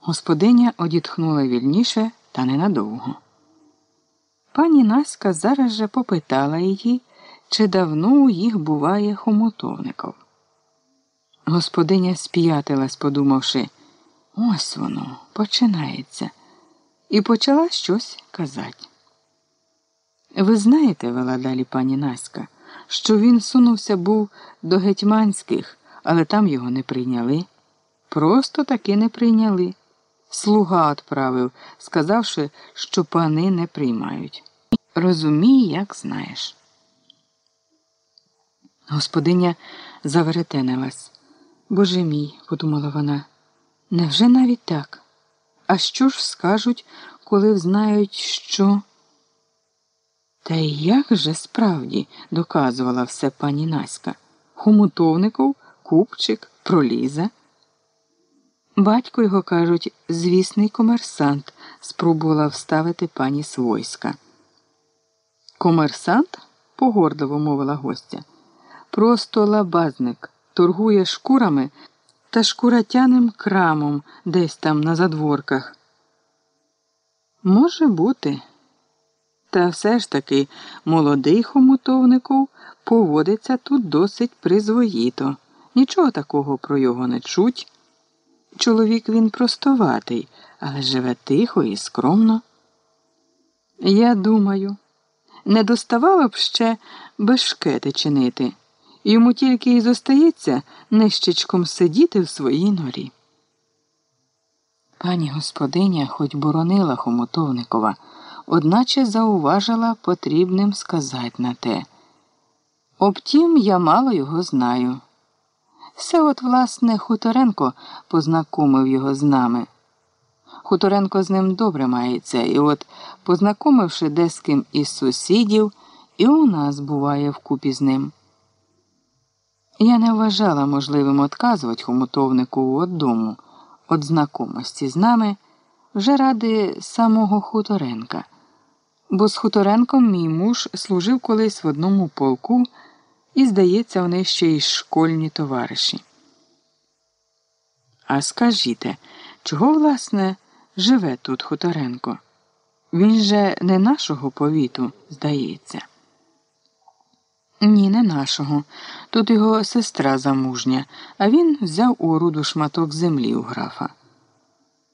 Господиня одітхнула вільніше та ненадовго. Пані Наська зараз же попитала її, чи давно у їх буває хомутовников. Господиня сп'ятилась, подумавши, ось воно починається, і почала щось казати. Ви знаєте, вела далі пані Наська, що він сунувся був до гетьманських, але там його не прийняли. Просто таки не прийняли. Слуга отправив, сказавши, що пани не приймають. Розумій, як знаєш. Господиня заверетенилась. Боже мій, подумала вона, невже навіть так? А що ж скажуть, коли взнають, що. Та як же справді доказувала все пані Наська Хомутовников, купчик, проліза. Батько його, кажуть, звісний комерсант, спробувала вставити пані Свойська. Комерсант? погордливо мовила гостя. Просто лабазник торгує шкурами та шкуратяним крамом десь там на задворках. Може бути. Та все ж таки молодий хомутовников поводиться тут досить призвоїто. Нічого такого про його не чуть. Чоловік він простоватий, але живе тихо і скромно. Я думаю, не доставало б ще бешкети чинити. Йому тільки й зостається нищечком сидіти в своїй норі. Пані господиня хоч боронила Хомутовникова, одначе зауважила потрібним сказати на те. Обтім, я мало його знаю. Все от, власне, Хуторенко познакомив його з нами. Хуторенко з ним добре мається, і от, познакомивши де з ким із сусідів, і у нас буває вкупі з ним. Я не вважала можливим отказувати хомутовнику от дому, от знакомості з нами вже ради самого Хуторенка, бо з Хуторенком мій муж служив колись в одному полку і, здається, вони ще й школьні товариші. А скажіте, чого, власне, живе тут Хуторенко? Він же не нашого повіту, здається. Ні, не нашого. Тут його сестра замужня, а він взяв у оруду шматок землі у графа.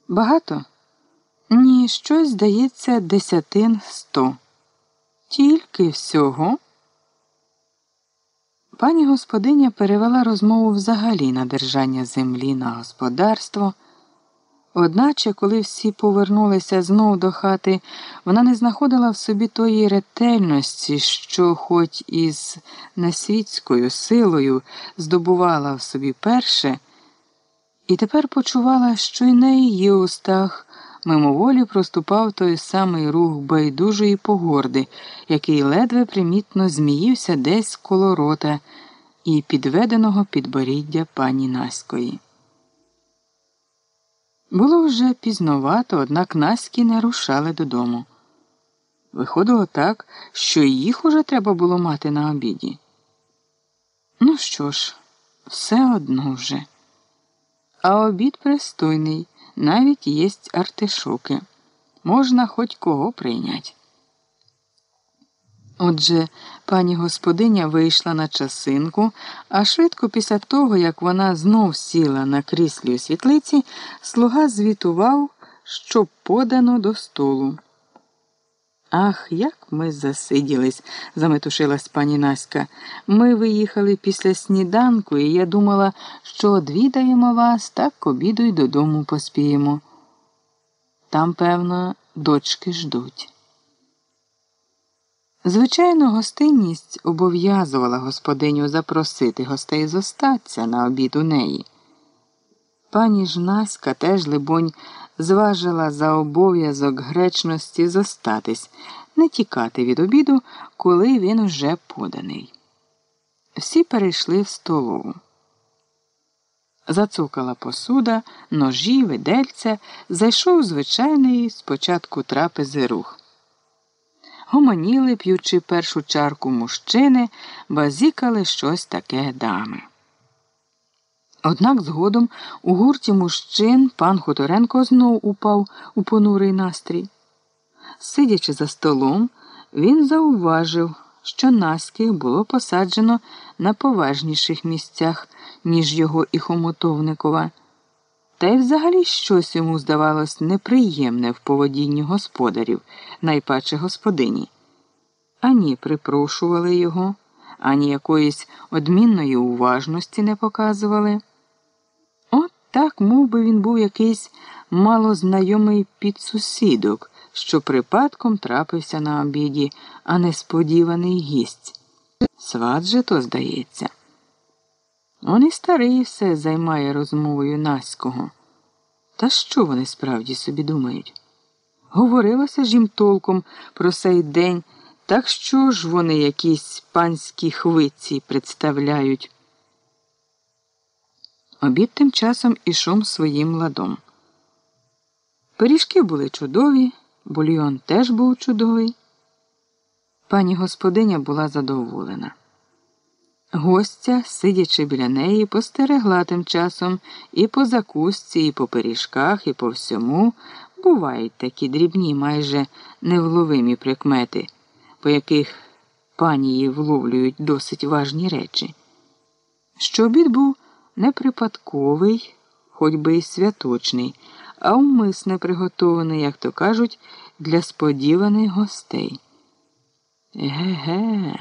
Багато? Ні, щось, здається, десятин сто. Тільки всього. Пані господиня перевела розмову взагалі на держання землі на господарство. Одначе, коли всі повернулися знов до хати, вона не знаходила в собі тої ретельності, що, хоч із несвітською силою, здобувала в собі перше, і тепер почувала, що й на її устах мимоволі проступав той самий рух байдужої погорди, який ледве примітно зміївся десь коло рота і підведеного підборіддя пані Наської. Було вже пізновато, однак Наські не рушали додому. Виходило так, що їх уже треба було мати на обіді. Ну що ж, все одно вже. А обід пристойний, навіть єсть артишоки. Можна хоч кого прийнять. Отже, пані господиня вийшла на часинку, а швидко після того, як вона знов сіла на кріслі у світлиці, слуга звітував, що подано до столу. Ах, як ми засиділись, заметушилась пані Наська. Ми виїхали після сніданку, і я думала, що одвідаємо вас, так обіду й додому поспіємо. Там, певно, дочки ждуть. Звичайно, гостинність обов'язувала господиню запросити гостей зостатися на обід у неї. Пані Жнаська теж, либонь, зважила за обов'язок гречності зостатись, не тікати від обіду, коли він вже поданий. Всі перейшли в столову. Зацукала посуда, ножі, видельця, зайшов звичайний спочатку трапези рух. Гомоніли, п'ючи першу чарку мужчини, базікали щось таке дами. Однак згодом у гурті мужчин пан Хуторенко знов упав у понурий настрій. Сидячи за столом, він зауважив, що наських було посаджено на поважніших місцях, ніж його і Хомотовникова. Та й взагалі щось йому здавалось неприємне в поводінні господарів, найпаче господині. Ані припрошували його, ані якоїсь одмінної уважності не показували. От так мов би він був якийсь малознайомий підсусідок, що припадком трапився на обіді, а несподіваний гість. Сват же то здається. Он і старий все займає розмовою Наського. Та що вони справді собі думають? Говорилося ж їм толком про цей день, так що ж вони якісь панські хвиці представляють. Обід тим часом ішов своїм ладом. Пиріжки були чудові, бульйон теж був чудовий. Пані господиня була задоволена. Гостя, сидячи біля неї, постерегла тим часом і по закусці, і по пиріжках, і по всьому бувають такі дрібні, майже невловимі прикмети, по яких панії вловлюють досить важні речі. Що обід був не припадковий, хоч би й святочний, а умисне приготований, як то кажуть, для сподіваних гостей. Ге-ге.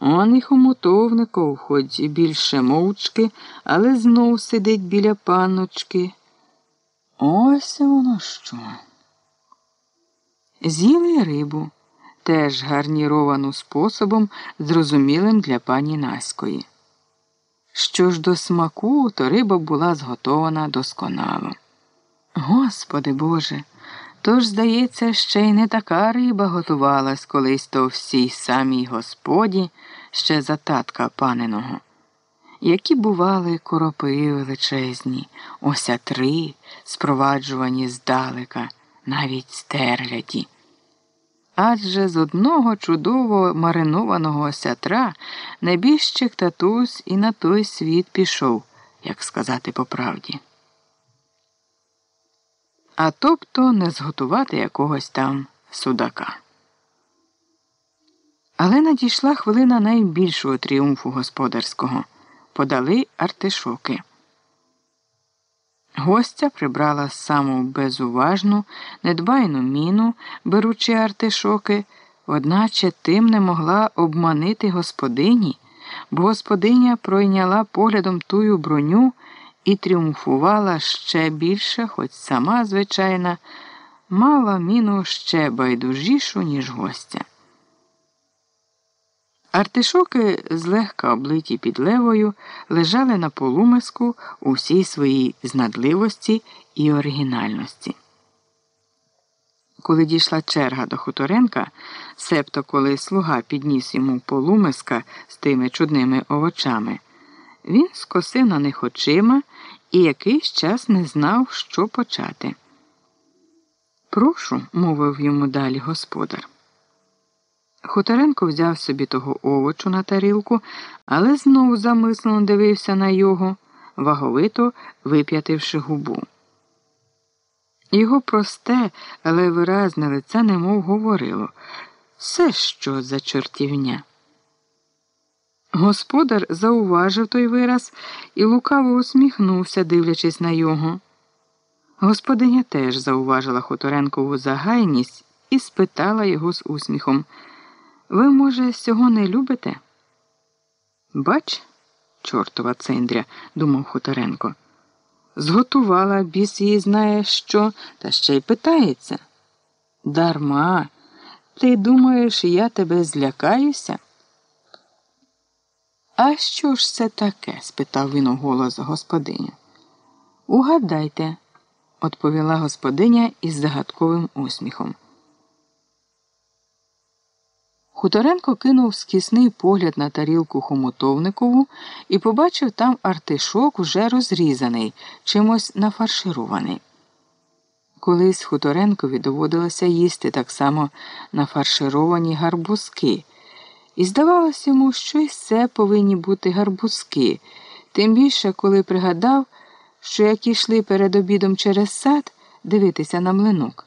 Он і хомутовников, хоч більше мовчки, але знов сидить біля панночки. Ось воно що. З'їли рибу, теж гарніровану способом, зрозумілим для пані Наської. Що ж до смаку, то риба була зготована досконало. Господи Боже, тож, здається, ще й не така риба готувалась колись то всій самій господі, ще за татка паниного. Які бували коропи величезні, осятри, спроваджувані здалека, навіть стерляді. Адже з одного чудово маринованого осятра небіжчик татусь і на той світ пішов, як сказати по правді. А тобто не зготувати якогось там судака. Але надійшла хвилина найбільшого тріумфу господарського подали артишоки. Гостя прибрала саму безуважну, недбайну міну, беручи артишоки, одначе тим не могла обманити господині, бо господиня пройняла поглядом тую броню і тріумфувала ще більше, хоч сама, звичайна, мала міну ще байдужішу, ніж гостя. Артишоки, злегка облиті підлевою, лежали на полумиску у всій своїй знадливості і оригінальності. Коли дійшла черга до Хуторенка, себто коли слуга підніс йому полумиска з тими чудними овочами, він скосив на них очима і якийсь час не знав, що почати. Прошу, мовив йому далі господар. Хуторенко взяв собі того овочу на тарілку, але знову замислено дивився на його, ваговито вип'ятивши губу. Його просте, але виразне лице немов говорило все що за чортівня. Господар зауважив той вираз і лукаво усміхнувся, дивлячись на його. Господиня теж зауважила Хуторенкову загайність і спитала його з усміхом. Ви, може, цього не любите? Бач, чортова циндря, думав Хуторенко. Зготувала біс її знає що, та ще й питається. Дарма, ти думаєш, я тебе злякаюся? А що ж це таке? спитав він у голос господиня. Угадайте, відповіла господиня із загадковим усміхом. Хуторенко кинув скісний погляд на тарілку хомутовникову і побачив там артишок уже розрізаний, чимось нафарширований. Колись Хуторенкові доводилося їсти так само нафаршировані гарбузки, і здавалося йому, що й це повинні бути гарбузки, тим більше, коли пригадав, що як ішли перед обідом через сад дивитися на млинок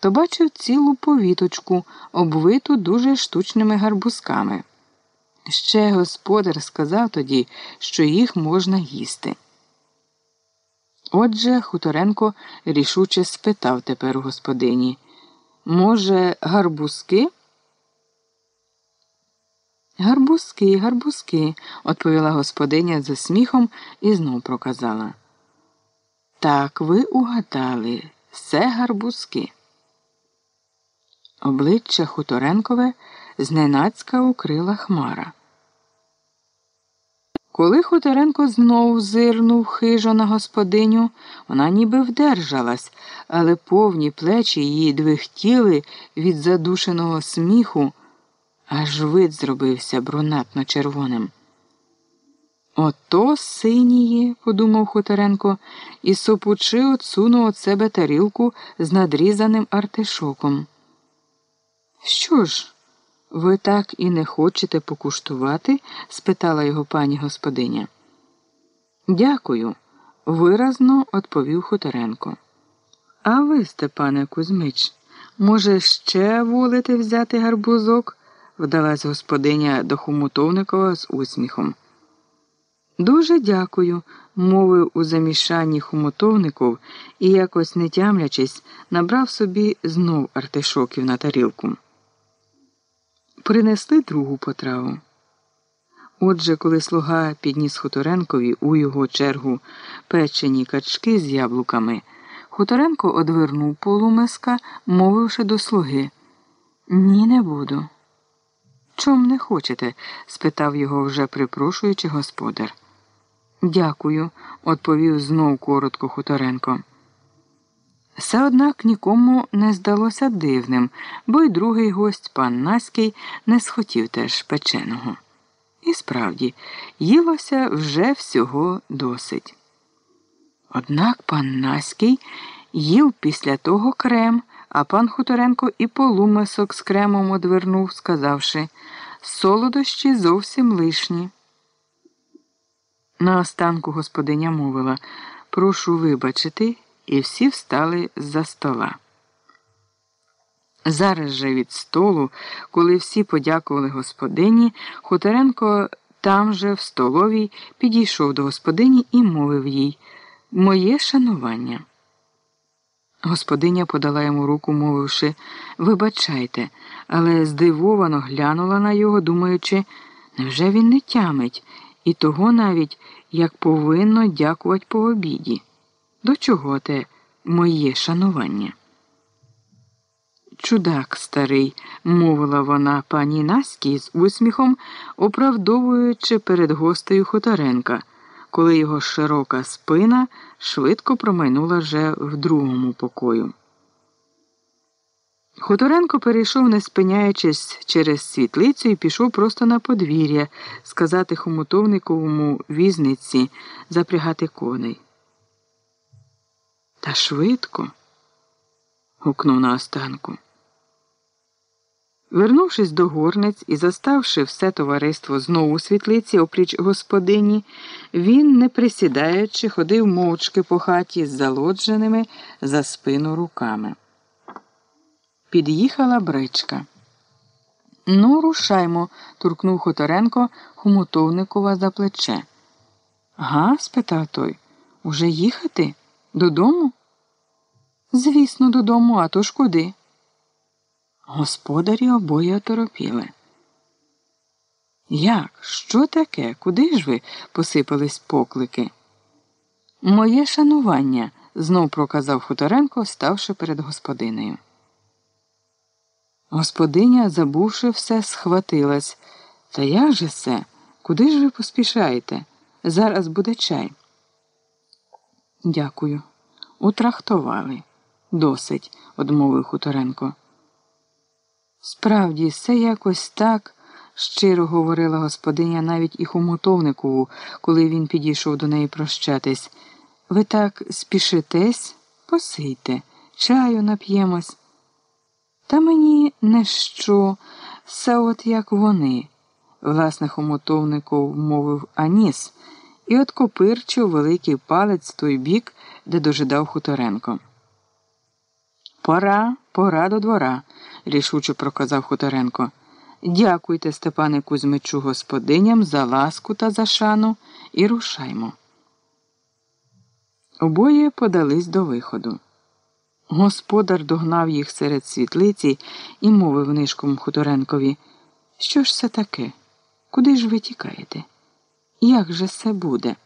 то бачив цілу повіточку, обвиту дуже штучними гарбузками. Ще господар сказав тоді, що їх можна їсти. Отже, Хуторенко рішуче спитав тепер у господині може, гарбузки? Гарбузки, гарбузки, відповіла господиня за сміхом і знов проказала. Так, ви угадали, це гарбузки. Обличчя Хуторенкове зненацька укрила хмара. Коли Хуторенко знов зирнув хижо на господиню, вона ніби вдержалась, але повні плечі її двихтіли від задушеного сміху, аж вид зробився брунатно червоним. Ото синіє, подумав Хуторенко, і сопучи отсунув від себе тарілку з надрізаним артишоком. Що ж, ви так і не хочете покуштувати? спитала його пані господиня. Дякую, виразно відповів Хуторенко. А ви, Степане Кузьмич, може, ще волите взяти гарбузок? Вдалась господиня до Хомутовникова з усміхом. Дуже дякую, мовив у замішанні хомутовников і, якось не тямлячись, набрав собі знов артишоків на тарілку. Принесли другу потраву. Отже, коли слуга підніс Хуторенкові у його чергу печені качки з яблуками, Хуторенко одвернув полумиска, мовивши до слуги Ні, не буду. Чом не хочете? спитав його вже припрошуючи господар. Дякую, відповів знов коротко Хуторенко. Все однак нікому не здалося дивним, бо й другий гость, пан Наський, не схотів теж печеного. І справді, їлося вже всього досить. Однак пан Наський їв після того крем, а пан Хуторенко і полумисок з кремом одвернув, сказавши солодощі зовсім лишні. На останку господиня мовила прошу вибачити і всі встали з-за стола. Зараз же від столу, коли всі подякували господині, Хуторенко там же в столовій підійшов до господині і мовив їй Моє шанування. Господиня подала йому руку, мовивши Вибачайте, але здивовано глянула на його, думаючи, невже він не тямить, і того навіть як повинно дякувати по обіді. До чого те моє шанування? Чудак старий, мовила вона пані Наській з усміхом, оправдовуючи перед гостею Хуторенка, коли його широка спина швидко промайнула вже в другому покою. Хуторенко перейшов, не спиняючись через світлицю, і пішов просто на подвір'я сказати хомутовниковому візниці запрягати коней. Та швидко. гукнув на останку. Вернувшись до горниць і заставши все товариство знову у світлиці опліч господині, він, не присідаючи, ходив мовчки по хаті з залодженими за спину руками. Під'їхала бричка. Ну, рушаймо, туркнув Хуторенко Хомутовникова за плече. Га? спитав той. Уже їхати? Додому? Звісно, додому, а то ж куди? Господарі обоє оторопіли. Як? Що таке? Куди ж ви? посипались поклики. Моє шанування, знов проказав Хуторенко, ставши перед господинею. Господиня, забувши все, схватилась. Та як же це? Куди ж ви поспішаєте? Зараз буде чай. Дякую. Утрахтували. Досить, одмовив Хуторенко. Справді, все якось так, щиро говорила господиня навіть і Хомутовникову, коли він підійшов до неї прощатись. Ви так спішитесь, посийте, чаю нап'ємось. Та мені не що, все от як вони, власне Хомутовников мовив Аніс і откопирчив великий палець той бік, де дожидав Хуторенко. Пора, пора до двора, рішуче проказав Хуторенко. Дякуйте, Степане Кузьмичу, господиням за ласку та за шану і рушаймо. Обоє подались до виходу. Господар догнав їх серед світлиці і мовив нишком Хуторенкові. Що ж це таке? Куди ж ви тікаєте? Як же це буде?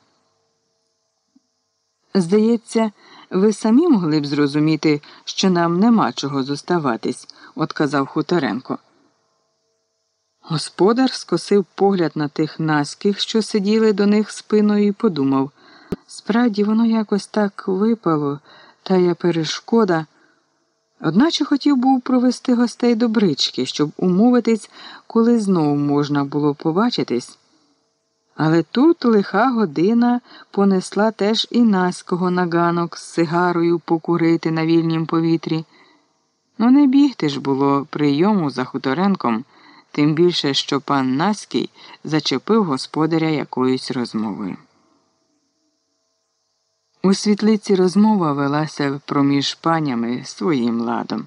Здається, ви самі могли б зрозуміти, що нам нема чого зоставатись, отказав Хуторенко. Господар скосив погляд на тих наських, що сиділи до них спиною, і подумав справді, воно якось так випало, та я перешкода. Одначе хотів був провести гостей до брички, щоб умовитись, коли знову можна було побачитись. Але тут лиха година понесла теж і наського на ганок з сигарою покурити на вільнім повітрі. Ну, не бігти ж було прийому за Хуторенком, тим більше, що пан Наський зачепив господаря якоюсь розмовою. У світлиці розмова велася проміж панями своїм ладом,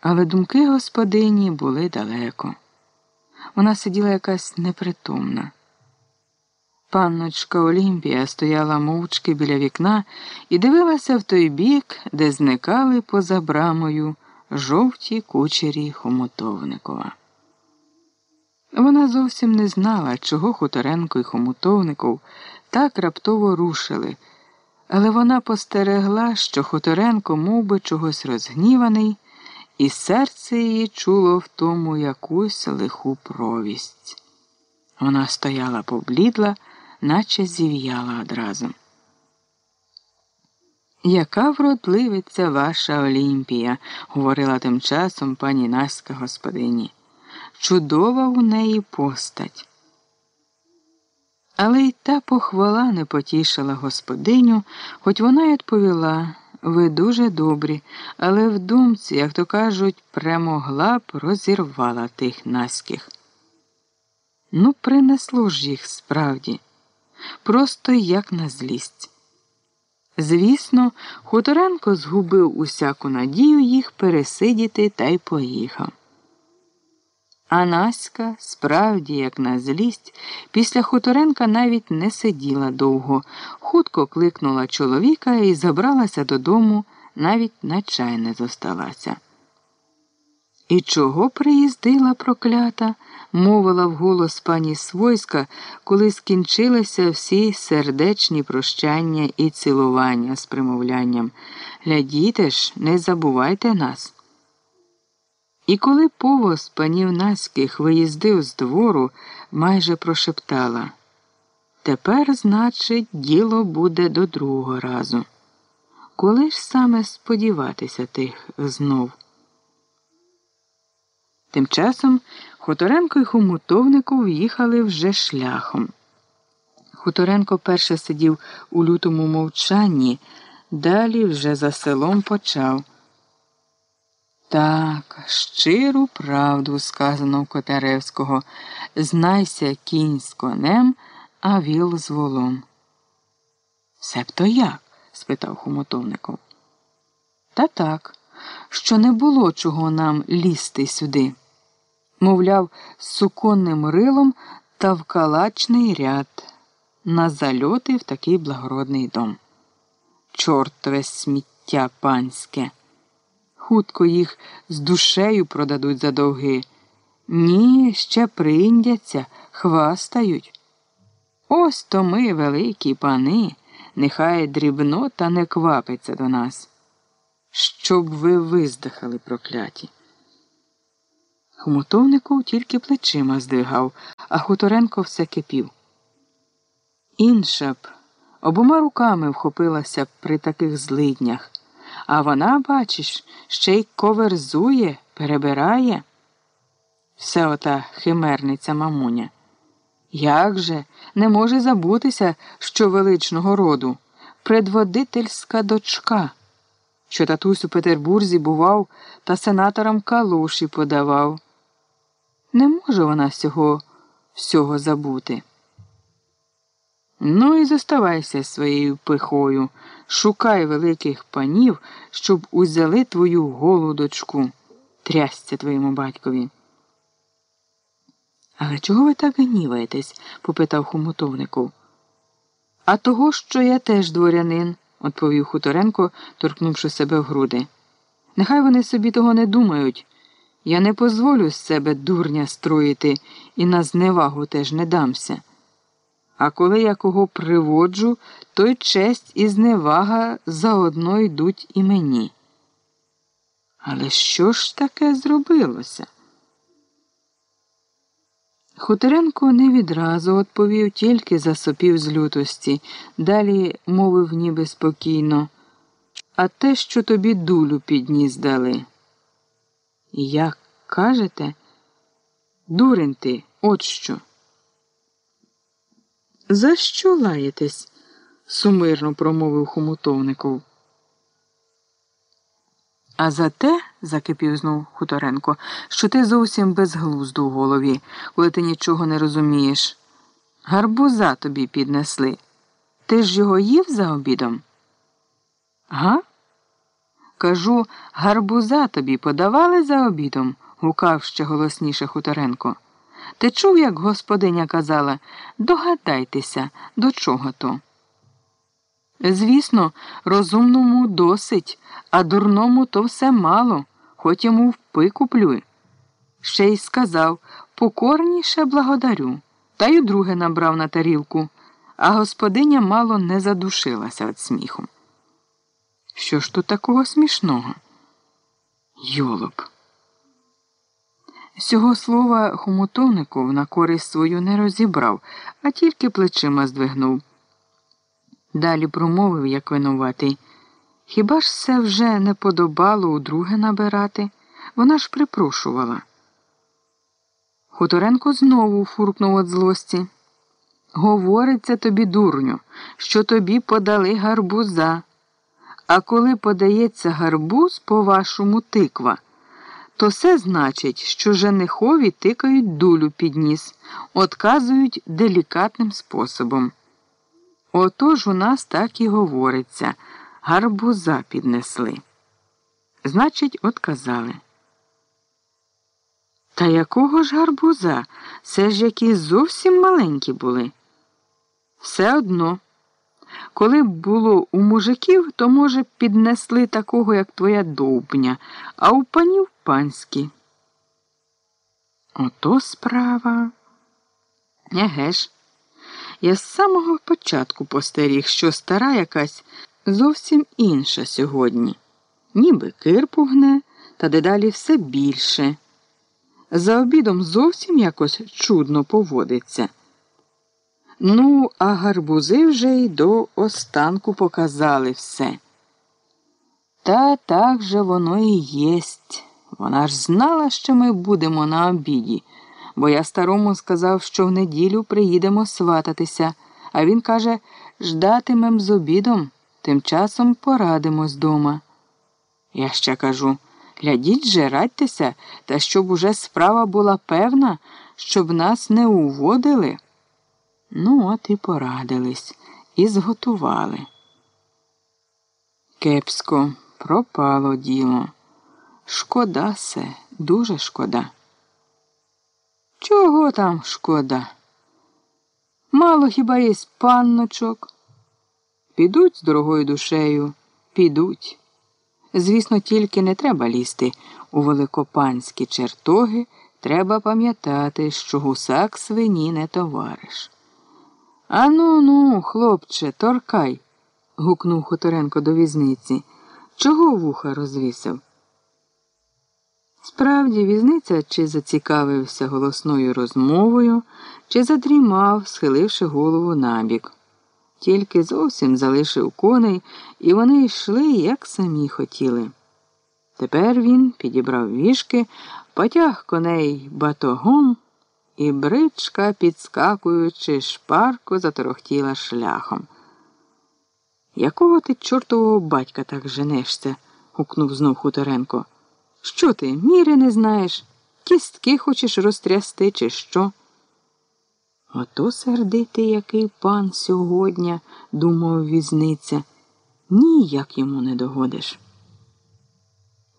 але думки господині були далеко. Вона сиділа якась непритомна. Панночка Олімпія стояла мовчки біля вікна і дивилася в той бік, де зникали поза брамою жовті кучері Хомутовникова. Вона зовсім не знала, чого Хуторенко і Хомутовников так раптово рушили, але вона постерегла, що Хуторенко мов би, чогось розгніваний, і серце її чуло в тому якусь лиху провість. Вона стояла поблідла наче зів'яла одразу. Яка вродливиця ваша Олімпія, говорила тим часом пані Наська господині. Чудова у неї постать. Але й та похвала не потішила господиню, хоч вона й відповіла ви дуже добрі, але в думці, як то кажуть, премогла б розірвала тих наських. Ну, принесло ж їх справді просто як на злість. Звісно, Хуторенко згубив усяку надію їх пересидіти та й поїхав. А Наська, справді, як на злість, після Хуторенка навіть не сиділа довго, хутко кликнула чоловіка і забралася додому, навіть на чай не зосталася. І чого приїздила проклята? мовила вголос пані Свойська, коли скінчилися всі сердечні прощання і цілування з примовлянням. Глядіте ж, не забувайте нас. І коли повоз панів Наських виїздив з двору, майже прошептала Тепер, значить, діло буде до другого разу. Коли ж саме сподіватися тих знов? Тим часом Хуторенко і Хомутовнику в'їхали вже шляхом. Хуторенко перше сидів у лютому мовчанні, далі вже за селом почав. Так, щиру правду сказано в Котаревського. Знайся кінь з конем, а віл з волом. Себто як? спитав Хомутовников. Та так, що не було чого нам лізти сюди мовляв, з суконним рилом та вкалачний ряд на зальоти в такий благородний дом. Чортове сміття панське. Хутко їх з душею продадуть за довги. Ні, ще приндяться, хвастають. Ось то ми, великі пани, нехай дрібно та не квапиться до нас. Щоб ви виздихали, прокляті. Хомутовнику тільки плечима здвигав, а Хуторенко все кипів. Інша б обома руками вхопилася б при таких злиднях, а вона, бачиш, ще й коверзує, перебирає. Все ота химерниця мамуня. Як же не може забутися, що величного роду, предводительська дочка, що татусь у Петербурзі бував та сенаторам калуші подавав. Не може вона цього всього забути. Ну і зоставайся своєю пихою, шукай великих панів, щоб узяли твою голу дочку, трясця твоєму батькові. Але чого ви так гніваєтесь? попитав хомутовнику. А того, що я теж дворянин, відповів Хуторенко, торкнувши себе в груди. Нехай вони собі того не думають. Я не позволю з себе дурня строїти і на зневагу теж не дамся. А коли я кого приводжу, то й честь і зневага заодно йдуть і мені. Але що ж таке зробилося? Хуторенко не відразу відповів, тільки засопів з лютості, далі мовив ніби спокійно, а те, що тобі дулю підніс дали. Як кажете, дурень ти, от що. За що лаєтесь? сумирно промовив хомутовников. А за те, закипів знов Хуторенко, що ти зовсім безглузду в голові, коли ти нічого не розумієш. Гарбуза тобі піднесли. Ти ж його їв за обідом? Га? Кажу, гарбуза тобі подавали за обідом, гукав ще голосніше Хуторенко. Ти чув, як господиня казала, догадайтеся, до чого то. Звісно, розумному досить, а дурному то все мало, хоч йому впи куплюй. Ще й сказав покорніше благодарю, та й друге набрав на тарілку, а господиня мало не задушилася від сміху. Що ж тут такого смішного? Йолоп. Цього слова хомутовников на користь свою не розібрав, а тільки плечима здвигнув. Далі промовив, як винуватий. Хіба ж це вже не подобало удруге набирати? Вона ж припрошувала. Хуторенко знову фуркнув від злості. Говориться тобі, дурню, що тобі подали гарбуза. А коли подається гарбуз, по вашому тиква, то все значить, що женихові тикають дулю під ніс, отказують делікатним способом. Отож у нас так і говориться гарбуза піднесли. Значить, отказали. Та якого ж гарбуза? Це ж які зовсім маленькі були. Все одно. Коли б було у мужиків, то, може, піднесли такого, як твоя довбня, а у панів панські. Ото справа. Еге ж. Я з самого початку постеріг, що стара якась зовсім інша сьогодні, ніби кирпу гне, та дедалі все більше. За обідом зовсім якось чудно поводиться. Ну, а гарбузи вже й до останку показали все. Та так же воно і єсть. Вона ж знала, що ми будемо на обіді, бо я старому сказав, що в неділю приїдемо свататися, а він каже ждатимем з обідом, тим часом порадимось дома. Я ще кажу глядіть же, радьтеся, та щоб уже справа була певна, щоб нас не уводили. Ну, от і порадились, і зготували. Кепсько пропало діло. Шкода се, дуже шкода. Чого там шкода? Мало хіба є панночок? Підуть з дорогою душею, підуть. Звісно, тільки не треба лізти у великопанські чертоги, треба пам'ятати, що гусак свині не товариш. Ану ну, хлопче, торкай. гукнув Хуторенко до візниці. Чого вуха розвісив? Справді, візниця чи зацікавився голосною розмовою, чи задрімав, схиливши голову набік. Тільки зовсім залишив коней, і вони йшли, як самі хотіли. Тепер він підібрав вішки. потяг коней батогом, і бричка, підскакуючи, шпарко заторохтіла шляхом. Якого ти чортового батька так женешся? гукнув знов Хуторенко. Що ти, міри не знаєш? Кістки хочеш розтрясти, чи що? Ото сердитий який пан сьогодні, думав візниця, ніяк йому не догодиш.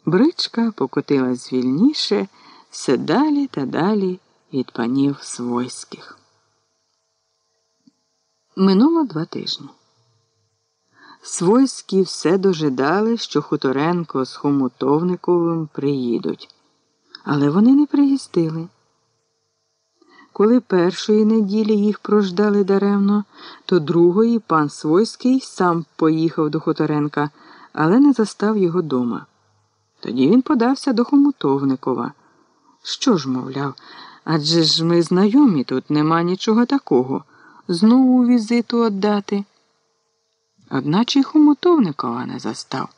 Бричка покотилась вільніше, все далі та далі від панів свойських. Минуло два тижні. Свойські все дожидали, що Хуторенко з Хомутовниковим приїдуть, але вони не приїздили. Коли першої неділі їх прождали даремно, то другої пан Свойський сам поїхав до Хуторенка, але не застав його дома. Тоді він подався до Хомутовникова. Що ж, мовляв, адже ж ми знайомі тут нема нічого такого. Знову візиту віддати. Одначе й Хомутовникова не застав.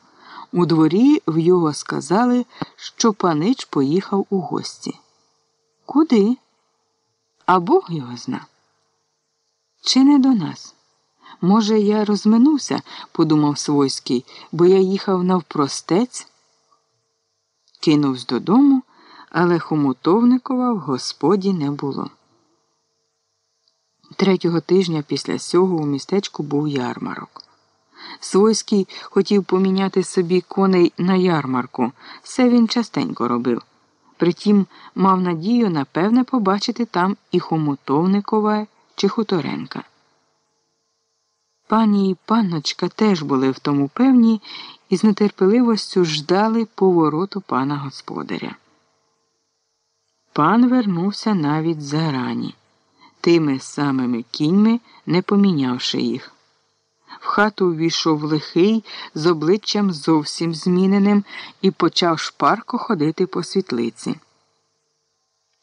У дворі в його сказали, що панич поїхав у гості. Куди? А Бог його зна. Чи не до нас? Може, я розминувся, подумав Свойський, бо я їхав навпростець. Кинувся додому, але Хомутовникова в господі не було. Третього тижня після цього у містечку був ярмарок. Свойський хотів поміняти собі коней на ярмарку. Все він частенько робив. Притім, мав надію, напевне, побачити там і Хомутовникова чи Хуторенка. Пані і панночка теж були в тому певні і з нетерпеливостю ждали повороту пана господаря. Пан вернувся навіть зарані, тими самими кіньми, не помінявши їх. В хату ввійшов лихий з обличчям зовсім зміненим і почав шпарко ходити по світлиці.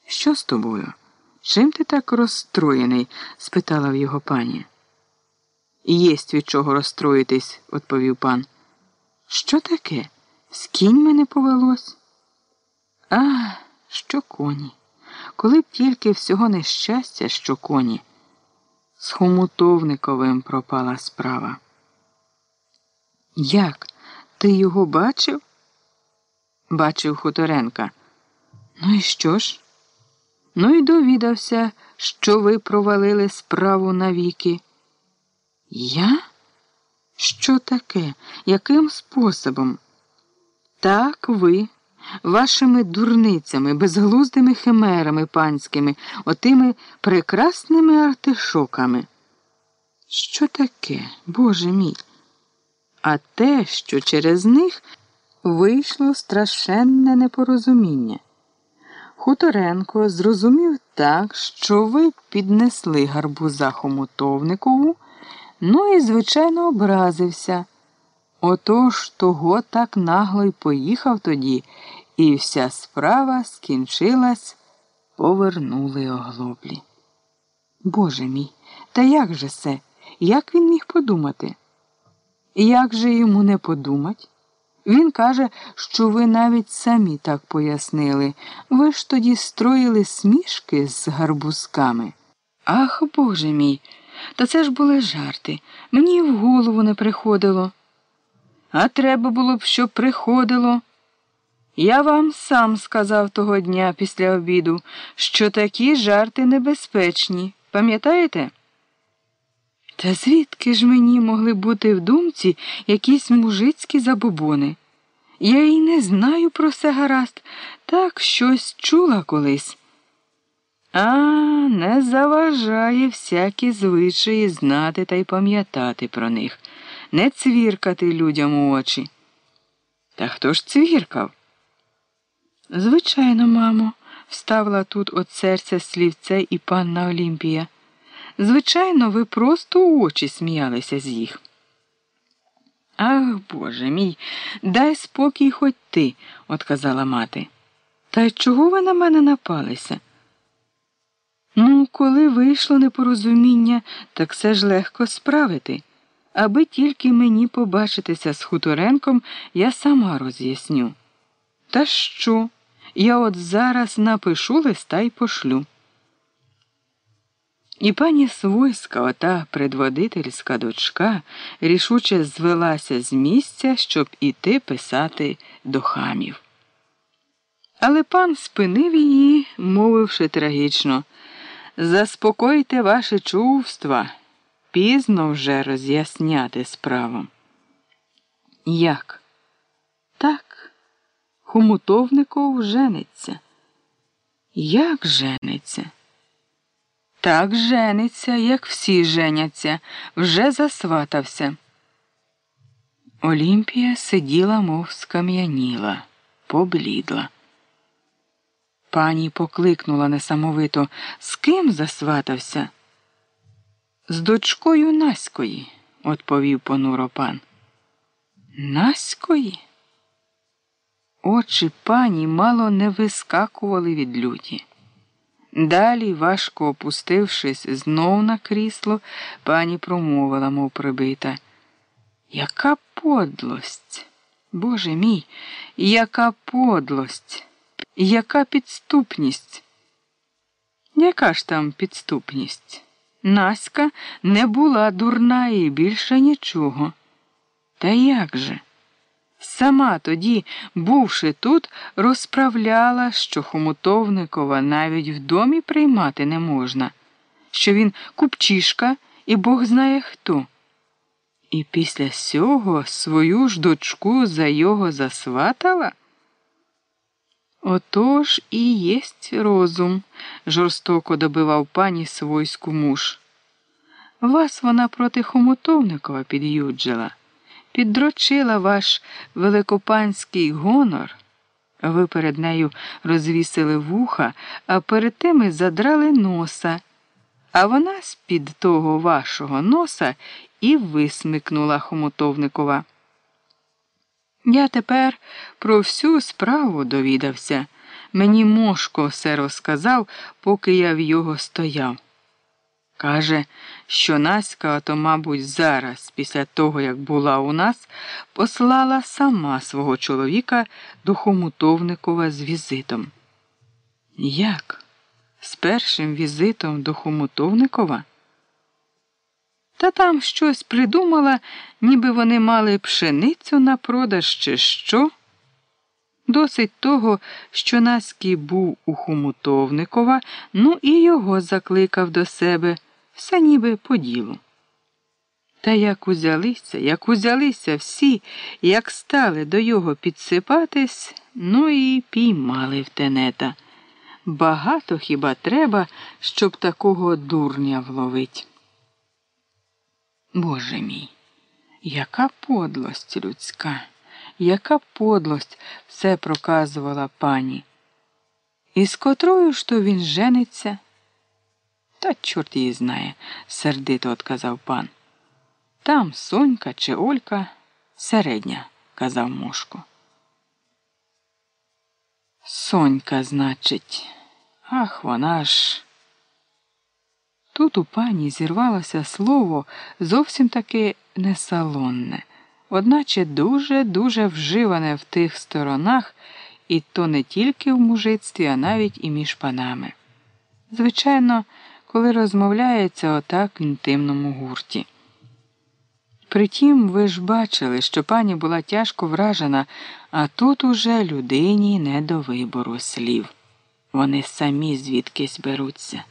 Що з тобою? Чим ти так розстроєний? спитала в його пані. Єсть від чого розстроїтись, відповів пан. Що таке? З кіньми не повелось? А, що коні. Коли б тільки всього нещастя, що коні. З Хомутовниковим пропала справа. Як? Ти його бачив? Бачив Хуторенка. Ну і що ж? Ну і довідався, що ви провалили справу навіки. Я? Що таке? Яким способом? Так ви, вашими дурницями, безглуздими химерами панськими, отими прекрасними артишоками. Що таке, Боже мій? А те, що через них вийшло страшенне непорозуміння. Хуторенко зрозумів так, що ви піднесли гарбуза Хомутовникову. Ну і, звичайно, образився. Отож того так нагло й поїхав тоді, і вся справа скінчилась, повернули оглоблі. Боже мій, та як же це? Як він міг подумати? Як же йому не подумать? Він каже, що ви навіть самі так пояснили. Ви ж тоді строїли смішки з гарбузками. Ах, Боже мій! Та це ж були жарти. Мені в голову не приходило. А треба було б, щоб приходило. Я вам сам сказав того дня після обіду, що такі жарти небезпечні. Пам'ятаєте? Та звідки ж мені могли бути в думці якісь мужицькі забобони? Я й не знаю про все гаразд, так щось чула колись. А не заважає всякі звичаї знати та й пам'ятати про них, не цвіркати людям у очі. Та хто ж цвіркав? Звичайно, мамо, вставила тут от серця слівце і панна Олімпія. Звичайно, ви просто у очі сміялися з їх. Ах, Боже мій, дай спокій хоч ти, отказала мати. Та й чого ви на мене напалися? Ну, коли вийшло непорозуміння, так все ж легко справити. Аби тільки мені побачитися з Хуторенком, я сама роз'ясню. Та що? Я от зараз напишу листа й пошлю. І пані Свойська, ота предводительська дочка, рішуче звелася з місця, щоб іти писати до хамів. Але пан спинив її, мовивши трагічно Заспокойте ваші чувства, пізно вже роз'ясняти справу. Як? Так, Хумутовников жениться. Як жениться? Так жениться, як всі женяться, вже засватався. Олімпія сиділа, мов скам'яніла, поблідла. Пані покликнула несамовито, з ким засватався? З дочкою Наської, відповів понуро пан. Наської? Очі пані мало не вискакували від люті. Далі, важко опустившись знов на крісло, пані промовила, мов прибита. Яка подлость, Боже мій, яка подлость, яка підступність? Яка ж там підступність? Наська не була дурна і більше нічого. Та як же? Сама тоді, бувши тут, розправляла, що Хомутовникова навіть в домі приймати не можна, що він купчишка і Бог знає хто. І після сього свою ж дочку за його засватала? Отож і єсть розум, жорстоко добивав пані свойську муж. Вас вона проти Хомутовникова під'юджила піддрочила ваш великопанський гонор. Ви перед нею розвісили вуха, а перед тими задрали носа, а вона з-під того вашого носа і висмикнула Хомутовникова. Я тепер про всю справу довідався. Мені Мошко все розказав, поки я в його стояв. Каже, що Наська, то, мабуть, зараз, після того, як була у нас, послала сама свого чоловіка до Хомутовникова з візитом. Як? З першим візитом до Хомутовникова? Та там щось придумала, ніби вони мали пшеницю на продаж, чи що. Досить того, що Наський був у Хомутовникова, ну і його закликав до себе все ніби по ділу. Та як узялися, як узялися всі, як стали до його підсипатись, ну і піймали в тенета. Багато хіба треба, щоб такого дурня вловить. Боже мій, яка подлость людська, яка подлость все проказувала пані. І з котрою ж то він жениться? Та чорт її знає, сердито отказав пан. Там Сонька чи Олька середня, казав Мошко. Сонька, значить, ах, вона ж. Тут у пані зірвалося слово зовсім таки несалонне, одначе дуже-дуже вживане в тих сторонах, і то не тільки в мужицтві, а навіть і між панами. Звичайно, коли розмовляється отак в інтимному гурті. Притім, ви ж бачили, що пані була тяжко вражена, а тут уже людині не до вибору слів. Вони самі звідкись беруться.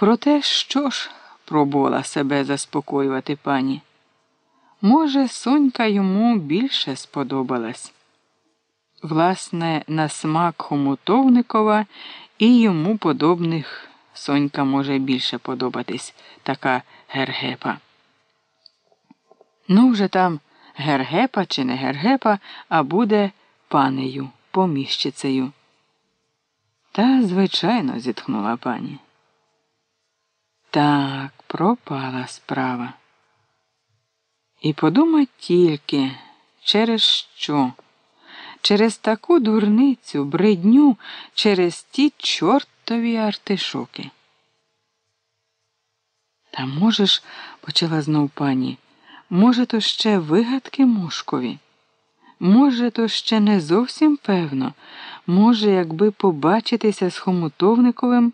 Проте що ж пробувала себе заспокоювати пані? Може, сонька йому більше сподобалась. Власне, на смак Хомутовникова і йому подобних. Сонька може більше подобатись така гергепа. Ну, вже там гергепа чи не гергепа, а буде панею, поміщицею. Та, звичайно, зітхнула пані. Так, пропала справа. І подумать тільки, через що? Через таку дурницю, бридню, через ті чортові артишоки. Та можеш, почала знов пані, може, то ще вигадки мушкові. Може, то ще не зовсім певно. Може, якби побачитися з Хомутовниковим.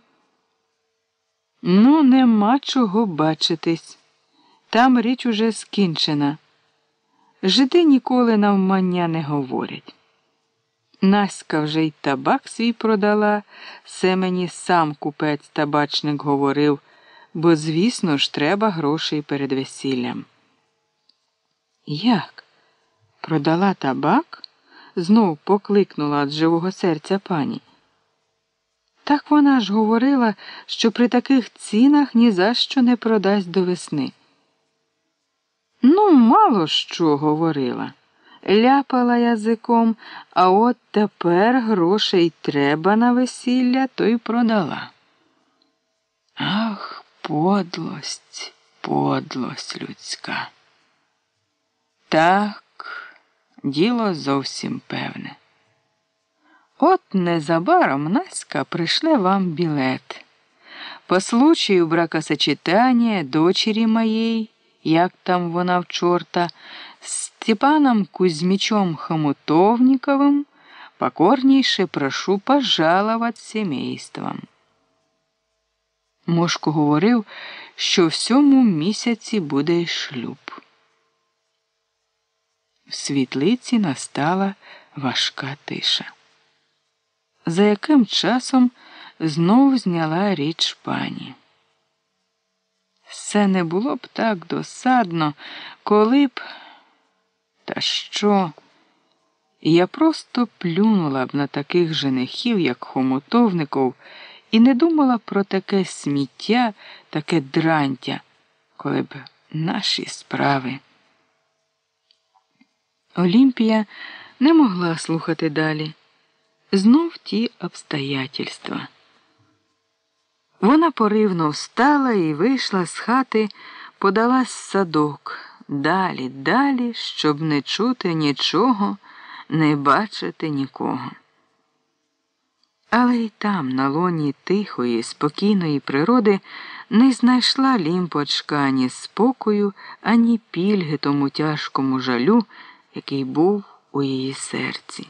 Ну, нема чого бачитись. Там річ уже скінчена. Жиди ніколи навмання не говорять. Наська вже й табак свій продала, все мені сам купець табачник говорив, бо, звісно ж, треба грошей перед весіллям. Як? Продала табак? знов покликнула з живого серця пані. Так вона ж говорила, що при таких цінах ні за що не продасть до весни. Ну, мало що говорила. Ляпала язиком, а от тепер грошей треба на весілля, то й продала. Ах, подлость, подлость людська. Так, діло зовсім певне. От незабаром Наська пришле вам білет. По случаю бракосочетания дочери моей, як там вона в чорта, з Степаном Кузьмичом Хомутовниковым покорніше прошу пожаловать семейством. Мошко говорив, що в сьому місяці буде шлюб. В світлиці настала важка тиша за яким часом знов зняла річ пані. Все не було б так досадно, коли б. Та що? Я просто плюнула б на таких женихів, як хомутовников, і не думала про таке сміття, таке дрантя, коли б наші справи. Олімпія не могла слухати далі. Знов ті обстоятельства. Вона поривно встала і вийшла з хати, подалась садок далі, далі, щоб не чути нічого, не бачити нікого. Але й там, на лоні тихої, спокійної природи, не знайшла лімпочка ані спокою, ані пільги тому тяжкому жалю, який був у її серці.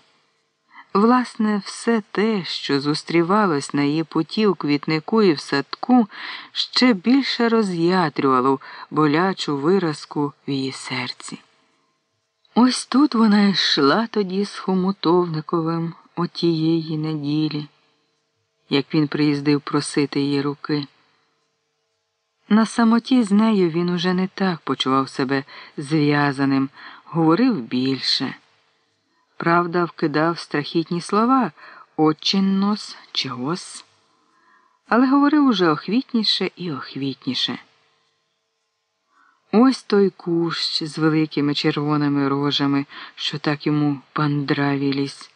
Власне, все те, що зустрівалось на її путі у квітнику і в садку, ще більше роз'ятрювало болячу виразку в її серці. Ось тут вона йшла тоді з Хомутовниковим отієї неділі, як він приїздив просити її руки. На самоті з нею він уже не так почував себе зв'язаним, говорив більше. Правда, вкидав страхітні слова «очень нос» чи але говорив уже охвітніше і охвітніше. Ось той кущ з великими червоними рожами, що так йому пандравілісь.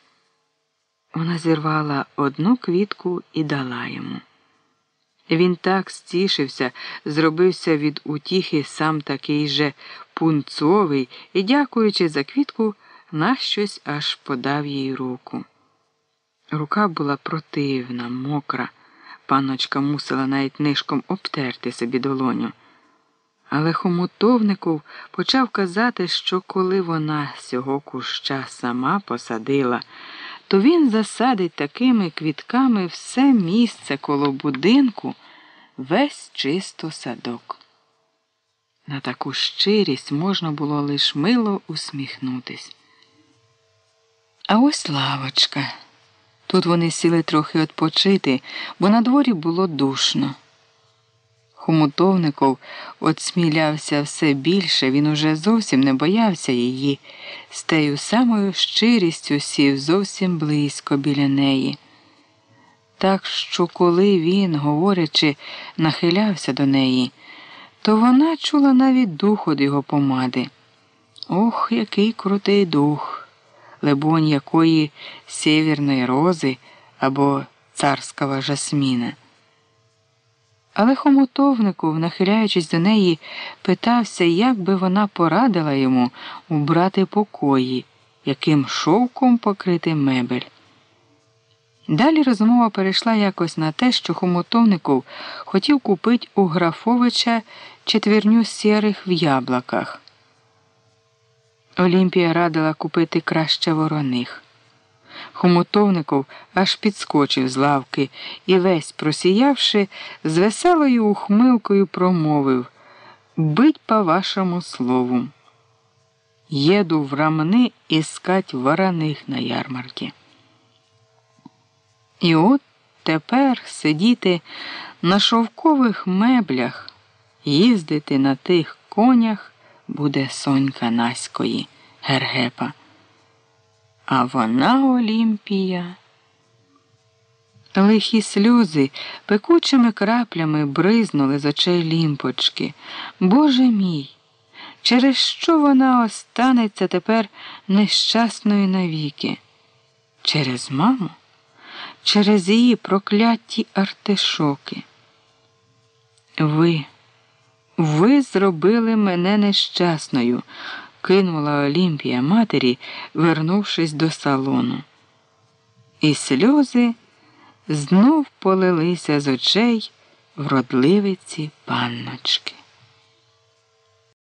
Вона зірвала одну квітку і дала йому. Він так стішився, зробився від утіхи сам такий же пунцовий і, дякуючи за квітку, на щось аж подав їй руку. Рука була противна, мокра. Панночка мусила навіть нишком обтерти собі долоню. Але хомутовников почав казати, що коли вона цього куща сама посадила, то він засадить такими квітками все місце коло будинку, весь чисто садок. На таку щирість можна було лиш мило усміхнутись. А ось лавочка. Тут вони сіли трохи відпочити, бо на дворі було душно. Хомутовников отсмілявся все більше, він уже зовсім не боявся її, з тею самою щирістю сів зовсім близько біля неї. Так що, коли він, говорячи, нахилявся до неї, то вона чула навіть дух від його помади. Ох, який крутий дух! Лебонь якої сєвєрної рози або царського жасміна. Але хомутовнику, нахиляючись до неї, питався, як би вона порадила йому убрати покої, яким шовком покрити мебель. Далі розмова перейшла якось на те, що Хомутовников хотів купити у Графовича четвірню сірих в яблуках. Олімпія радила купити краще вороних. Хомутовников аж підскочив з лавки і, весь просіявши, з веселою ухмилкою промовив Бить по вашому слову. Єду в рамни іскать вороних на ярмарки. І от тепер сидіти на шовкових меблях, їздити на тих конях буде сонька Наської Гергепа. А вона Олімпія. Лихі сльози пекучими краплями бризнули з очей лімпочки. Боже мій, через що вона останеться тепер нещасною навіки? Через маму? Через її прокляті артишоки. Ви, ви зробили мене нещасною кинула Олімпія матері, вернувшись до салону. І сльози знов полилися з очей вродливиці панночки.